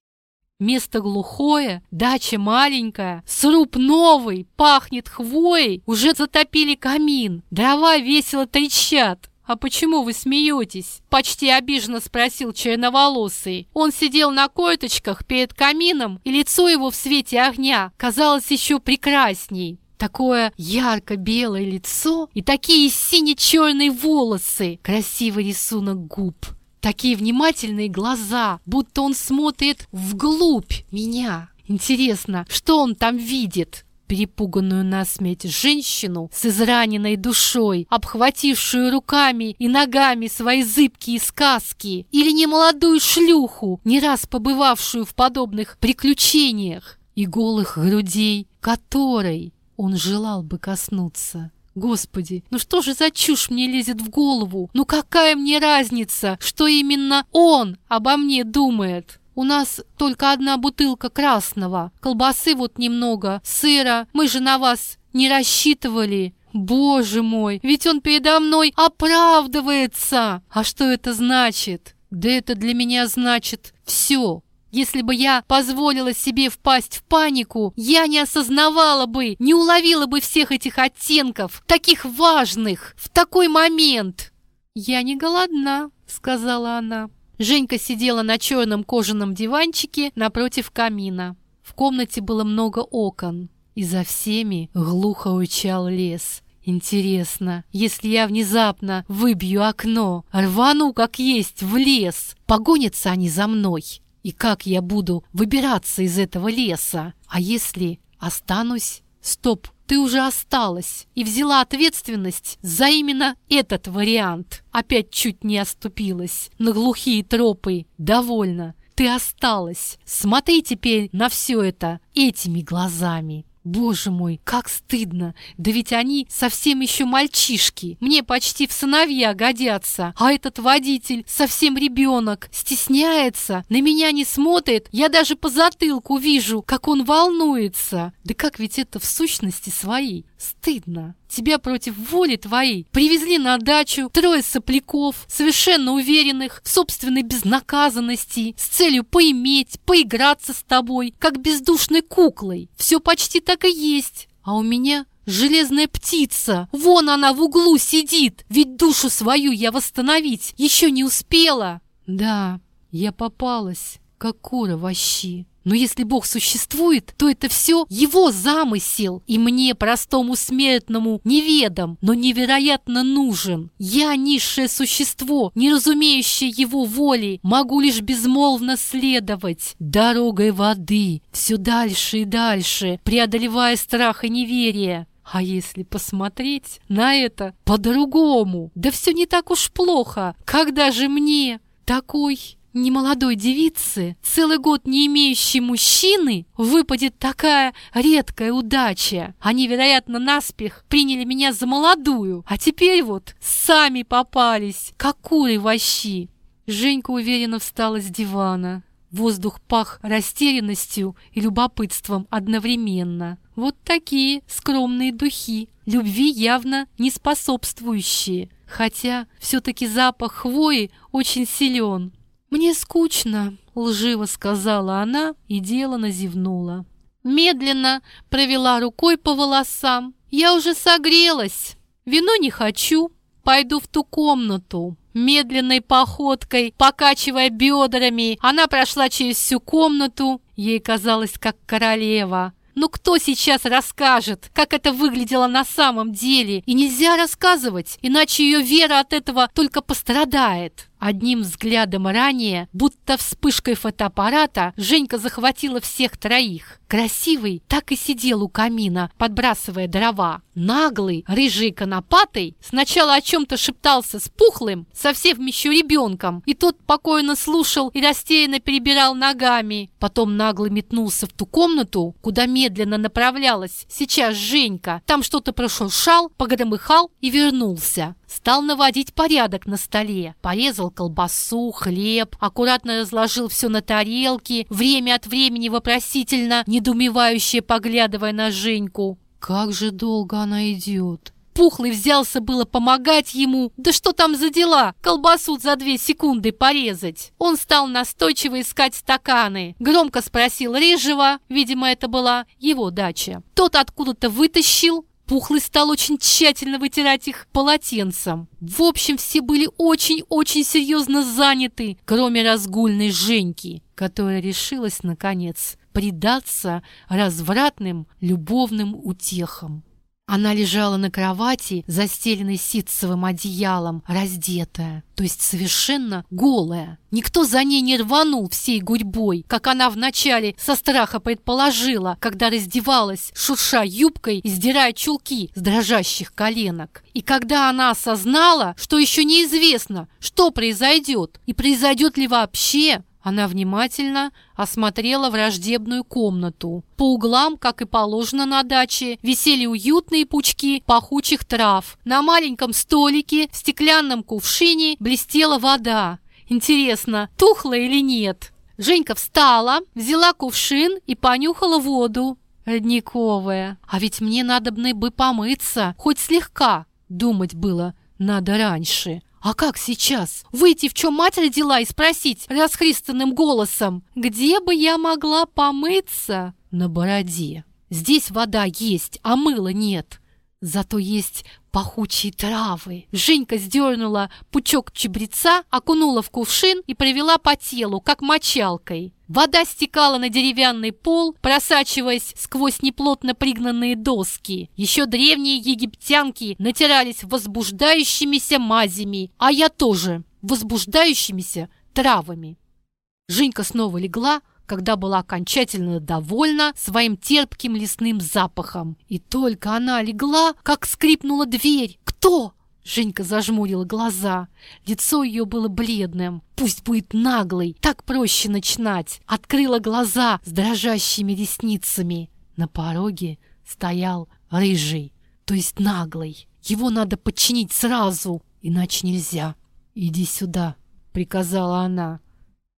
Speaker 1: Место глухое, дача маленькая, сруб новый, пахнет хвоей, уже затопили камин, дрова весело трещат. «А почему вы смеетесь?» – почти обиженно спросил черноволосый. Он сидел на койточках перед камином, и лицо его в свете огня казалось еще прекрасней. Такое ярко-белое лицо и такие сине-черные волосы, красивый рисунок губ. Такие внимательные глаза, будто он смотрит вглубь меня. Интересно, что он там видит? Перепуганную насмерть женщину с израненной душой, обхватившую руками и ногами свои зыбкие сказки, или немолодую шлюху, не раз побывавшую в подобных приключениях, и голых грудей, которой он желал бы коснуться. Господи, ну что же за чушь мне лезет в голову? Ну какая мне разница, что именно он обо мне думает? У нас только одна бутылка красного, колбасы вот немного, сыра. Мы же на вас не рассчитывали. Боже мой, ведь он передо мной оправдывается. А что это значит? Да это для меня значит все. Если бы я позволила себе впасть в панику, я не осознавала бы, не уловила бы всех этих оттенков, таких важных, в такой момент. «Я не голодна», — сказала она. Женька сидела на черном кожаном диванчике напротив камина. В комнате было много окон, и за всеми глухо урчал лес. Интересно, если я внезапно выбью окно, рвану как есть в лес, погонятся они за мной? И как я буду выбираться из этого леса? А если останусь? Стоп, ты уже осталась и взяла ответственность за именно этот вариант. Опять чуть не оступилась на глухие тропы. Довольно. Ты осталась. Смотри теперь на все это этими глазами. Боже мой, как стыдно! Да ведь они совсем еще мальчишки. Мне почти в сыновья годятся. А этот водитель совсем ребенок. Стесняется, на меня не смотрит. Я даже по затылку вижу, как он волнуется. Да как ведь это в сущности своей? Стыдно. Тебя против воли твоей привезли на дачу трое сопляков, совершенно уверенных в собственной безнаказанности, с целью поиметь, поиграться с тобой, как бездушной куклой. Все почти так и есть. А у меня железная птица. Вон она в углу сидит. Ведь душу свою я восстановить еще не успела. Да, я попалась, как кура в ощи. Но если Бог существует, то это все его замысел, и мне, простому смертному, неведом, но невероятно нужен. Я, низшее существо, не разумеющее его воли, могу лишь безмолвно следовать дорогой воды, все дальше и дальше, преодолевая страх и неверие. А если посмотреть на это по-другому, да все не так уж плохо. Когда же мне такой немолодой девице, целый год не имеющей мужчины, выпадет такая редкая удача. Они, вероятно, наспех приняли меня за молодую, а теперь вот сами попались, как куры в ощи. Женька уверенно встала с дивана. Воздух пах растерянностью и любопытством одновременно. Вот такие скромные духи, любви явно не способствующие, хотя все-таки запах хвои очень силен. «Мне скучно», — лживо сказала она и делано зевнула. Медленно провела рукой по волосам. «Я уже согрелась. Вино не хочу. Пойду в ту комнату». Медленной походкой, покачивая бедрами, она прошла через всю комнату. Ей казалось, как королева. Но кто сейчас расскажет, как это выглядело на самом деле? И нельзя рассказывать, иначе ее вера от этого только пострадает. Одним взглядом ранее, будто вспышкой фотоаппарата, Женька захватила всех троих. Красивый так и сидел у камина, подбрасывая дрова. Наглый, рыжий конопатый, сначала о чем-то шептался с пухлым, совсем еще ребенком, и тот покойно слушал и растерянно перебирал ногами. Потом наглый метнулся в ту комнату, куда медленно направлялась сейчас Женька. Там что-то прошуршал, погромыхал и вернулся. Стал наводить порядок на столе. Порезал колбасу, хлеб, аккуратно разложил все на тарелке, время от времени вопросительно, недоумевающе поглядывая на Женьку. Как же долго она идет. Пухлый взялся было помогать ему. Да что там за дела? Колбасу за две секунды порезать. Он стал настойчиво искать стаканы. Громко спросил Рыжего, видимо, это была его дача. Тот откуда-то вытащил, Пухлый стал очень тщательно вытирать их полотенцем. В общем, все были очень-очень серьезно заняты, кроме разгульной Женьки, которая решилась, наконец, предаться развратным любовным утехам. Она лежала на кровати, застеленной ситцевым одеялом, раздетая, то есть совершенно голая. Никто за ней не рванул всей гурьбой, как она вначале со страха предположила, когда раздевалась, шурша юбкой и сдирая чулки с дрожащих коленок. И когда она осознала, что еще неизвестно, что произойдет и произойдет ли вообще, она внимательно осмотрела враждебную комнату. По углам, как и положено на даче, висели уютные пучки пахучих трав. На маленьком столике в стеклянном кувшине блестела вода. Интересно, тухла или нет? Женька встала, взяла кувшин и понюхала воду. Родниковая. А ведь мне надо бы помыться, хоть слегка. Думать было надо раньше. А как сейчас? Выйти, в чем мать родила, и спросить расхристанным голосом, где бы я могла помыться? На бороде. Здесь вода есть, а мыла нет. Зато есть пахучие травы. Женька сдернула пучок чебреца, окунула в кувшин и провела по телу, как мочалкой. Вода стекала на деревянный пол, просачиваясь сквозь неплотно пригнанные доски. Еще древние египтянки натирались возбуждающимися мазями, а я тоже возбуждающимися травами. Женька снова легла, когда была окончательно довольна своим терпким лесным запахом. И только она легла, как скрипнула дверь. «Кто?» Женька зажмурила глаза. Лицо ее было бледным. Пусть будет наглой, так проще начинать. Открыла глаза с дрожащими ресницами. На пороге стоял рыжий, то есть наглый. Его надо подчинить сразу, иначе нельзя. «Иди сюда», — приказала она.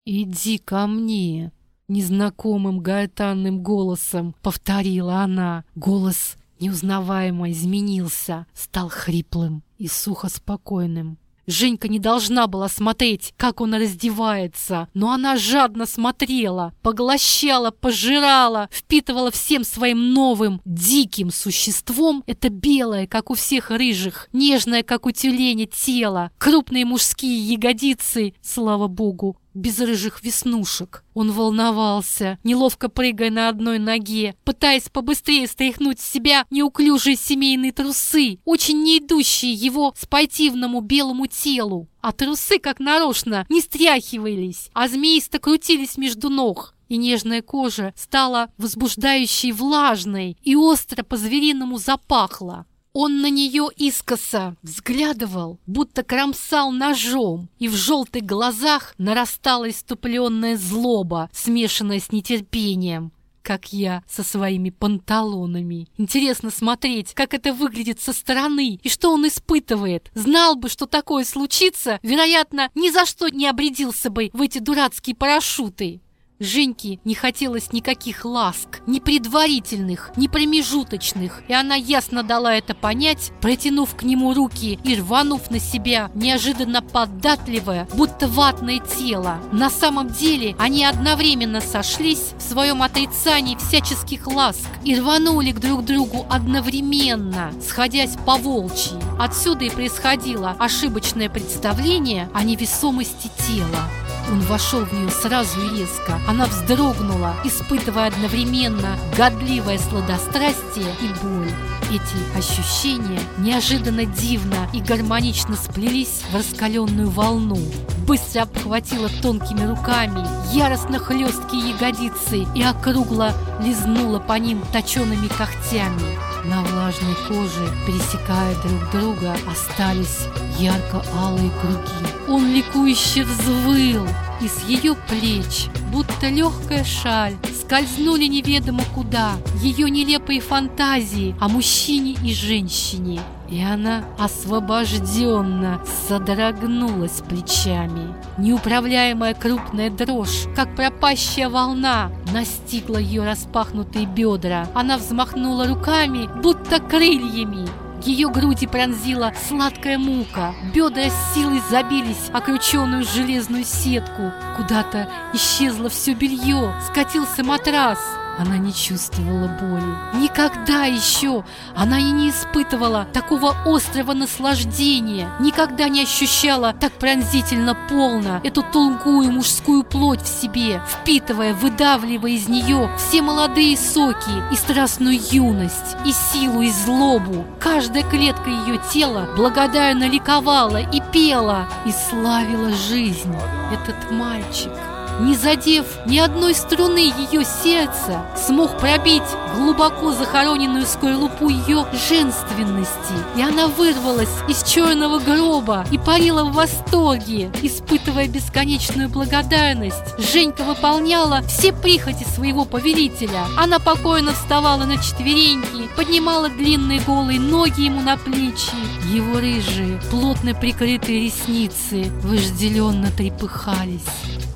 Speaker 1: «Иди ко мне», — незнакомым гаэтанным голосом повторила она. Голос неузнаваемо изменился, стал хриплым и сухо спокойным. Женька не должна была смотреть, как он раздевается, но она жадно смотрела, поглощала, пожирала, впитывала всем своим новым, диким существом это белое, как у всех рыжих, нежное, как у тюленя, тело, крупные мужские ягодицы, слава богу, без рыжих веснушек. Он волновался, неловко прыгая на одной ноге, пытаясь побыстрее стряхнуть с себя неуклюжие семейные трусы, очень не идущие его спортивному белому телу. А трусы, как нарочно, не стряхивались, а змеисто крутились между ног и нежная кожа стала возбуждающей влажной и остро по-звериному запахла. Он на нее искоса взглядывал, будто кромсал ножом, и в желтых глазах нарастала иступленная злоба, смешанная с нетерпением как я со своими панталонами. Интересно смотреть, как это выглядит со стороны и что он испытывает. Знал бы, что такое случится, вероятно, ни за что не обрядился бы в эти дурацкие парашюты. Женьке не хотелось никаких ласк, ни предварительных, ни промежуточных, и она ясно дала это понять, протянув к нему руки и рванув на себя неожиданно податливое, будто ватное тело. На самом деле они одновременно сошлись в своем отрицании всяческих ласк и рванули к друг другу одновременно, сходясь по волчьи. Отсюда и происходило ошибочное представление о невесомости тела. Он вошел в нее сразу и резко. Она вздрогнула, испытывая одновременно годливое сладострастие и боль. Эти ощущения неожиданно дивно и гармонично сплелись в раскаленную волну. Быстро обхватила тонкими руками, яростно хлесткие ягодицы и округло лизнула по ним точеными когтями. На влажной коже, пересекая друг друга, остались ярко-алые круги. Он ликующе взвыл, и с ее плеч, будто легкая шаль, скользнули неведомо куда ее нелепые фантазии о мужчине и женщине. И она освобожденно содрогнулась плечами. Неуправляемая крупная дрожь, как пропащая волна, настигла ее распахнутые бедра. Она взмахнула руками, будто крыльями, ее груди пронзила сладкая мука. Бедра с силой забились о крученую железную сетку. Куда-то исчезло все белье, скатился матрас. Она не чувствовала боли. Никогда еще она и не испытывала такого острого наслаждения, никогда не ощущала так пронзительно полно эту тонкую мужскую плоть в себе, впитывая, выдавливая из нее все молодые соки и страстную юность, и силу, и злобу. Каждая клетка ее тела благодарно ликовала и пела, и славила жизнь. Этот мальчик — не задев ни одной струны ее сердца, смог пробить глубоко захороненную скорлупу ее женственности. И она вырвалась из черного гроба и парила в восторге, испытывая бесконечную благодарность. Женька выполняла все прихоти своего повелителя. Она покойно вставала на четвереньки, поднимала длинные голые ноги ему на плечи. Его рыжие, плотно прикрытые ресницы вожделенно трепыхались.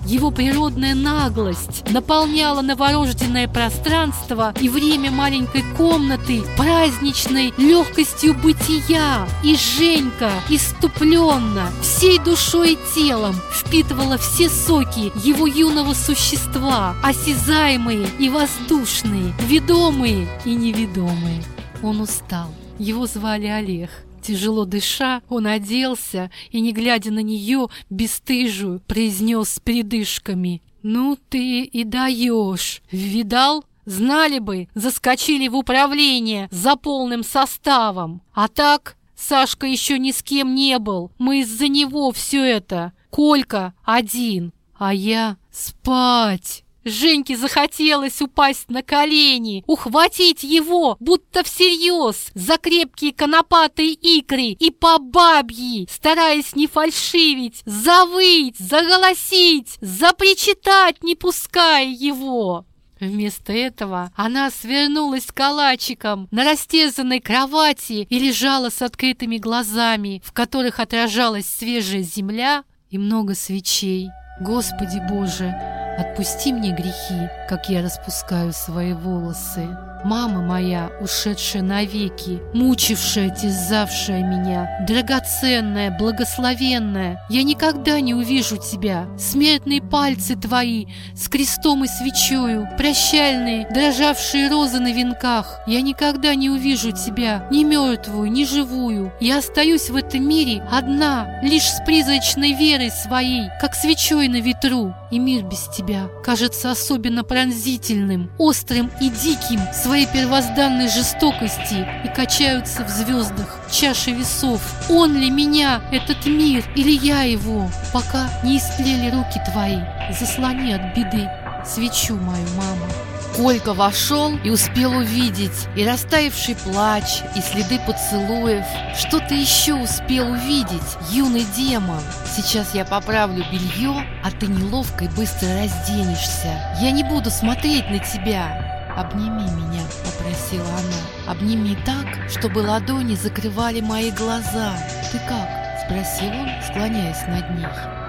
Speaker 1: Его природная наглость наполняла новорожденное пространство и время маленькой комнаты праздничной легкостью бытия. И Женька иступленно, всей душой и телом впитывала все соки его юного существа, осязаемые и воздушные, ведомые и неведомые. Он устал. Его звали Олег. Тяжело дыша, он оделся и, не глядя на нее, бесстыжую, произнес с передышками. «Ну ты и даешь! Видал? Знали бы, заскочили в управление за полным составом. А так, Сашка еще ни с кем не был. Мы из-за него все это. Колька один, а я спать». Женьке захотелось упасть на колени, ухватить его, будто всерьез, за крепкие конопатые икры и по бабьи, стараясь не фальшивить, завыть, заголосить, запричитать, не пуская его. Вместо этого она свернулась калачиком на растерзанной кровати и лежала с открытыми глазами, в которых отражалась свежая земля и много свечей. Господи Боже, отпусти мне грехи, как я распускаю свои волосы. Мама моя, ушедшая навеки, мучившая, тезавшая меня, драгоценная, благословенная, я никогда не увижу тебя. Смертные пальцы твои с крестом и свечою, прощальные, дрожавшие розы на венках, я никогда не увижу тебя, ни мертвую, ни живую. Я остаюсь в этом мире одна, лишь с призрачной верой своей, как свечой на ветру. И мир без тебя кажется особенно пронзительным, острым и диким, своей первозданной жестокости и качаются в звездах чаши весов. Он ли меня, этот мир, или я его, пока не истлели руки твои, заслони от беды свечу мою маму. Колька вошел и успел увидеть и растаявший плач, и следы поцелуев. Что ты еще успел увидеть, юный демон? Сейчас я поправлю белье, а ты неловко и быстро разденешься. Я не буду смотреть на тебя. «Обними меня», — попросила она. «Обними так, чтобы ладони закрывали мои глаза». «Ты как?» — спросил он, склоняясь над ней.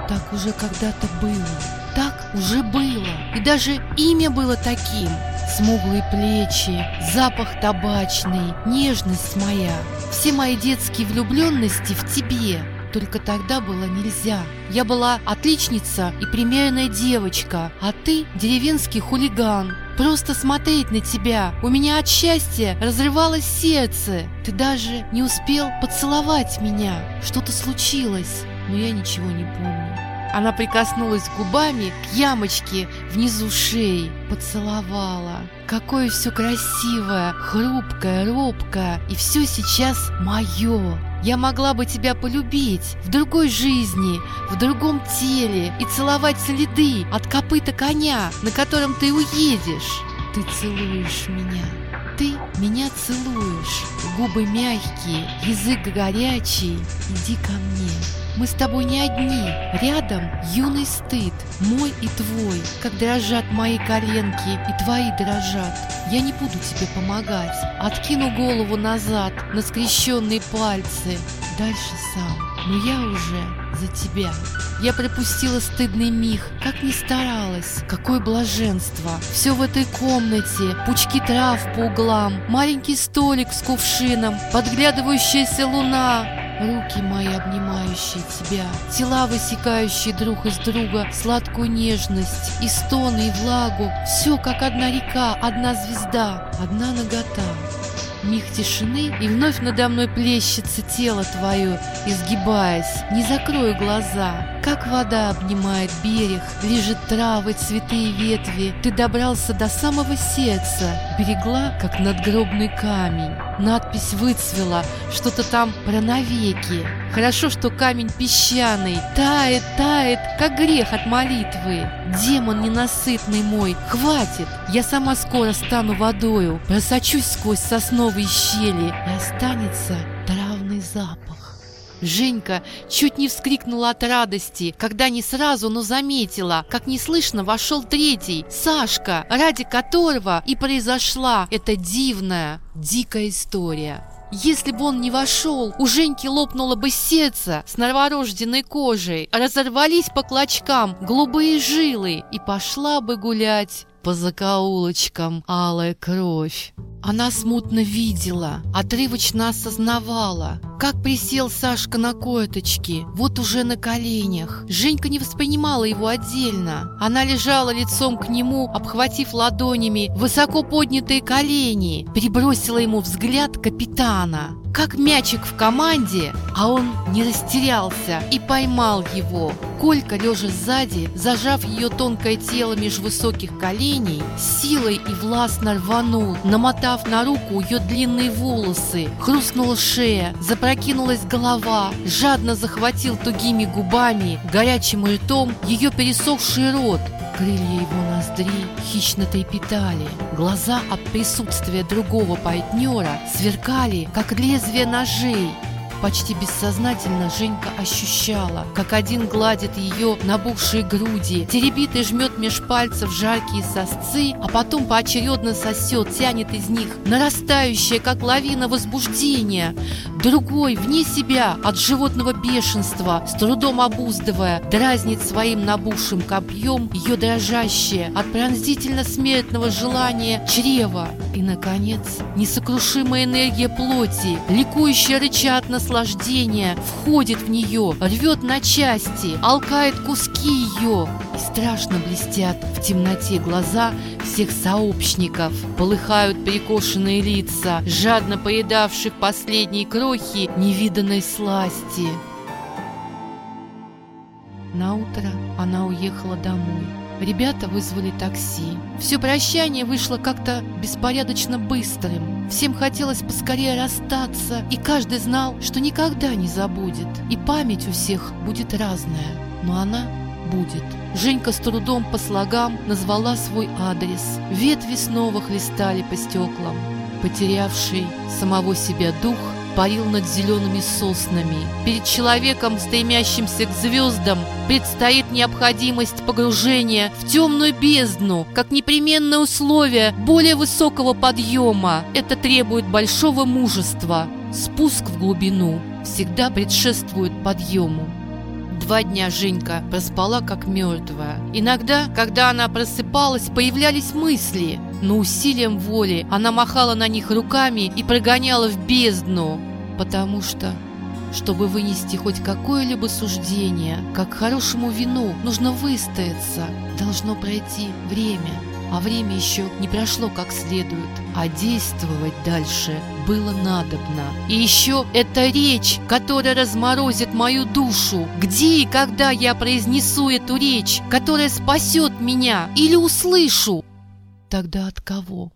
Speaker 1: «Так уже когда-то было. Так уже было, и даже имя было таким. Смуглые плечи, запах табачный, нежность моя. Все мои детские влюбленности в тебе. Только тогда было нельзя. Я была отличница и примерная девочка, а ты деревенский хулиган. Просто смотреть на тебя. У меня от счастья разрывалось сердце. Ты даже не успел поцеловать меня. Что-то случилось, но я ничего не помню. Она прикоснулась губами к ямочке внизу шеи, поцеловала. Какое все красивое, хрупкое, робкое, и все сейчас мое. Я могла бы тебя полюбить в другой жизни, в другом теле и целовать следы от копыта коня, на котором ты уедешь. Ты целуешь меня. Ты меня целуешь. Губы мягкие, язык горячий. Иди ко мне. Мы с тобой не одни. Рядом юный стыд, мой и твой. Как дрожат мои коленки, и твои дрожат. Я не буду тебе помогать. Откину голову назад на скрещенные пальцы. Дальше сам. Но я уже за тебя. Я пропустила стыдный миг, как ни старалась. Какое блаженство. Все в этой комнате. Пучки трав по углам. Маленький столик с кувшином. Подглядывающаяся луна. Руки мои, обнимающие тебя, тела, высекающие друг из друга сладкую нежность, и стоны, и влагу, все как одна река, одна звезда, одна нагота. Миг тишины, и вновь надо мной плещется тело твое, изгибаясь. Не закрою глаза, как вода обнимает берег, лежит травы, цветы и ветви. Ты добрался до самого сердца, берегла, как надгробный камень. Надпись выцвела, что-то там про навеки. Хорошо, что камень песчаный, тает, тает, как грех от молитвы. Демон ненасытный мой, хватит, я сама скоро стану водою, просочусь сквозь сосновые щели, и останется травный запах. Женька чуть не вскрикнула от радости, когда не сразу, но заметила, как неслышно вошел третий, Сашка, ради которого и произошла эта дивная, дикая история. Если бы он не вошел, у Женьки лопнуло бы сердце с новорожденной кожей, разорвались по клочкам голубые жилы и пошла бы гулять по закоулочкам алая кровь. Она смутно видела, отрывочно осознавала, как присел Сашка на коеточке, вот уже на коленях. Женька не воспринимала его отдельно. Она лежала лицом к нему, обхватив ладонями высоко поднятые колени, перебросила ему взгляд капитана как мячик в команде, а он не растерялся и поймал его. Колька, лежа сзади, зажав ее тонкое тело меж высоких коленей, силой и властно рванул, намотав на руку ее длинные волосы. Хрустнула шея, запрокинулась голова, жадно захватил тугими губами, горячим ртом ее пересохший рот, Крылья его ноздри хищно трепетали. Глаза от присутствия другого партнера сверкали, как лезвие ножей. Почти бессознательно Женька ощущала, как один гладит ее набухшие груди, теребит и жмет меж пальцев жаркие сосцы, а потом поочередно сосет, тянет из них нарастающее, как лавина возбуждения. Другой, вне себя, от животного бешенства, с трудом обуздывая, дразнит своим набухшим копьем ее дрожащее от пронзительно-смертного желания чрева. И, наконец, несокрушимая энергия плоти, ликующая рыча от наслаждения, входит в нее, рвет на части, алкает куски ее. И страшно блестят в темноте глаза всех сообщников. Полыхают перекошенные лица, жадно поедавших последние крохи невиданной сласти. На утро она уехала домой. Ребята вызвали такси. Все прощание вышло как-то беспорядочно быстрым. Всем хотелось поскорее расстаться, и каждый знал, что никогда не забудет. И память у всех будет разная, но она будет. Женька с трудом по слогам назвала свой адрес. Ветви снова хлестали по стеклам. Потерявший самого себя дух – парил над зелеными соснами. Перед человеком, стремящимся к звездам, предстоит необходимость погружения в темную бездну, как непременное условие более высокого подъема. Это требует большого мужества. Спуск в глубину всегда предшествует подъему. Два дня Женька проспала как мертвая. Иногда, когда она просыпалась, появлялись мысли, но усилием воли она махала на них руками и прогоняла в бездну, потому что чтобы вынести хоть какое-либо суждение, как хорошему вину, нужно выстояться. Должно пройти время, а время еще не прошло как следует, а действовать дальше было надобно. И еще эта речь, которая разморозит мою душу. Где и когда я произнесу эту речь, которая спасет меня или услышу? Тогда от кого?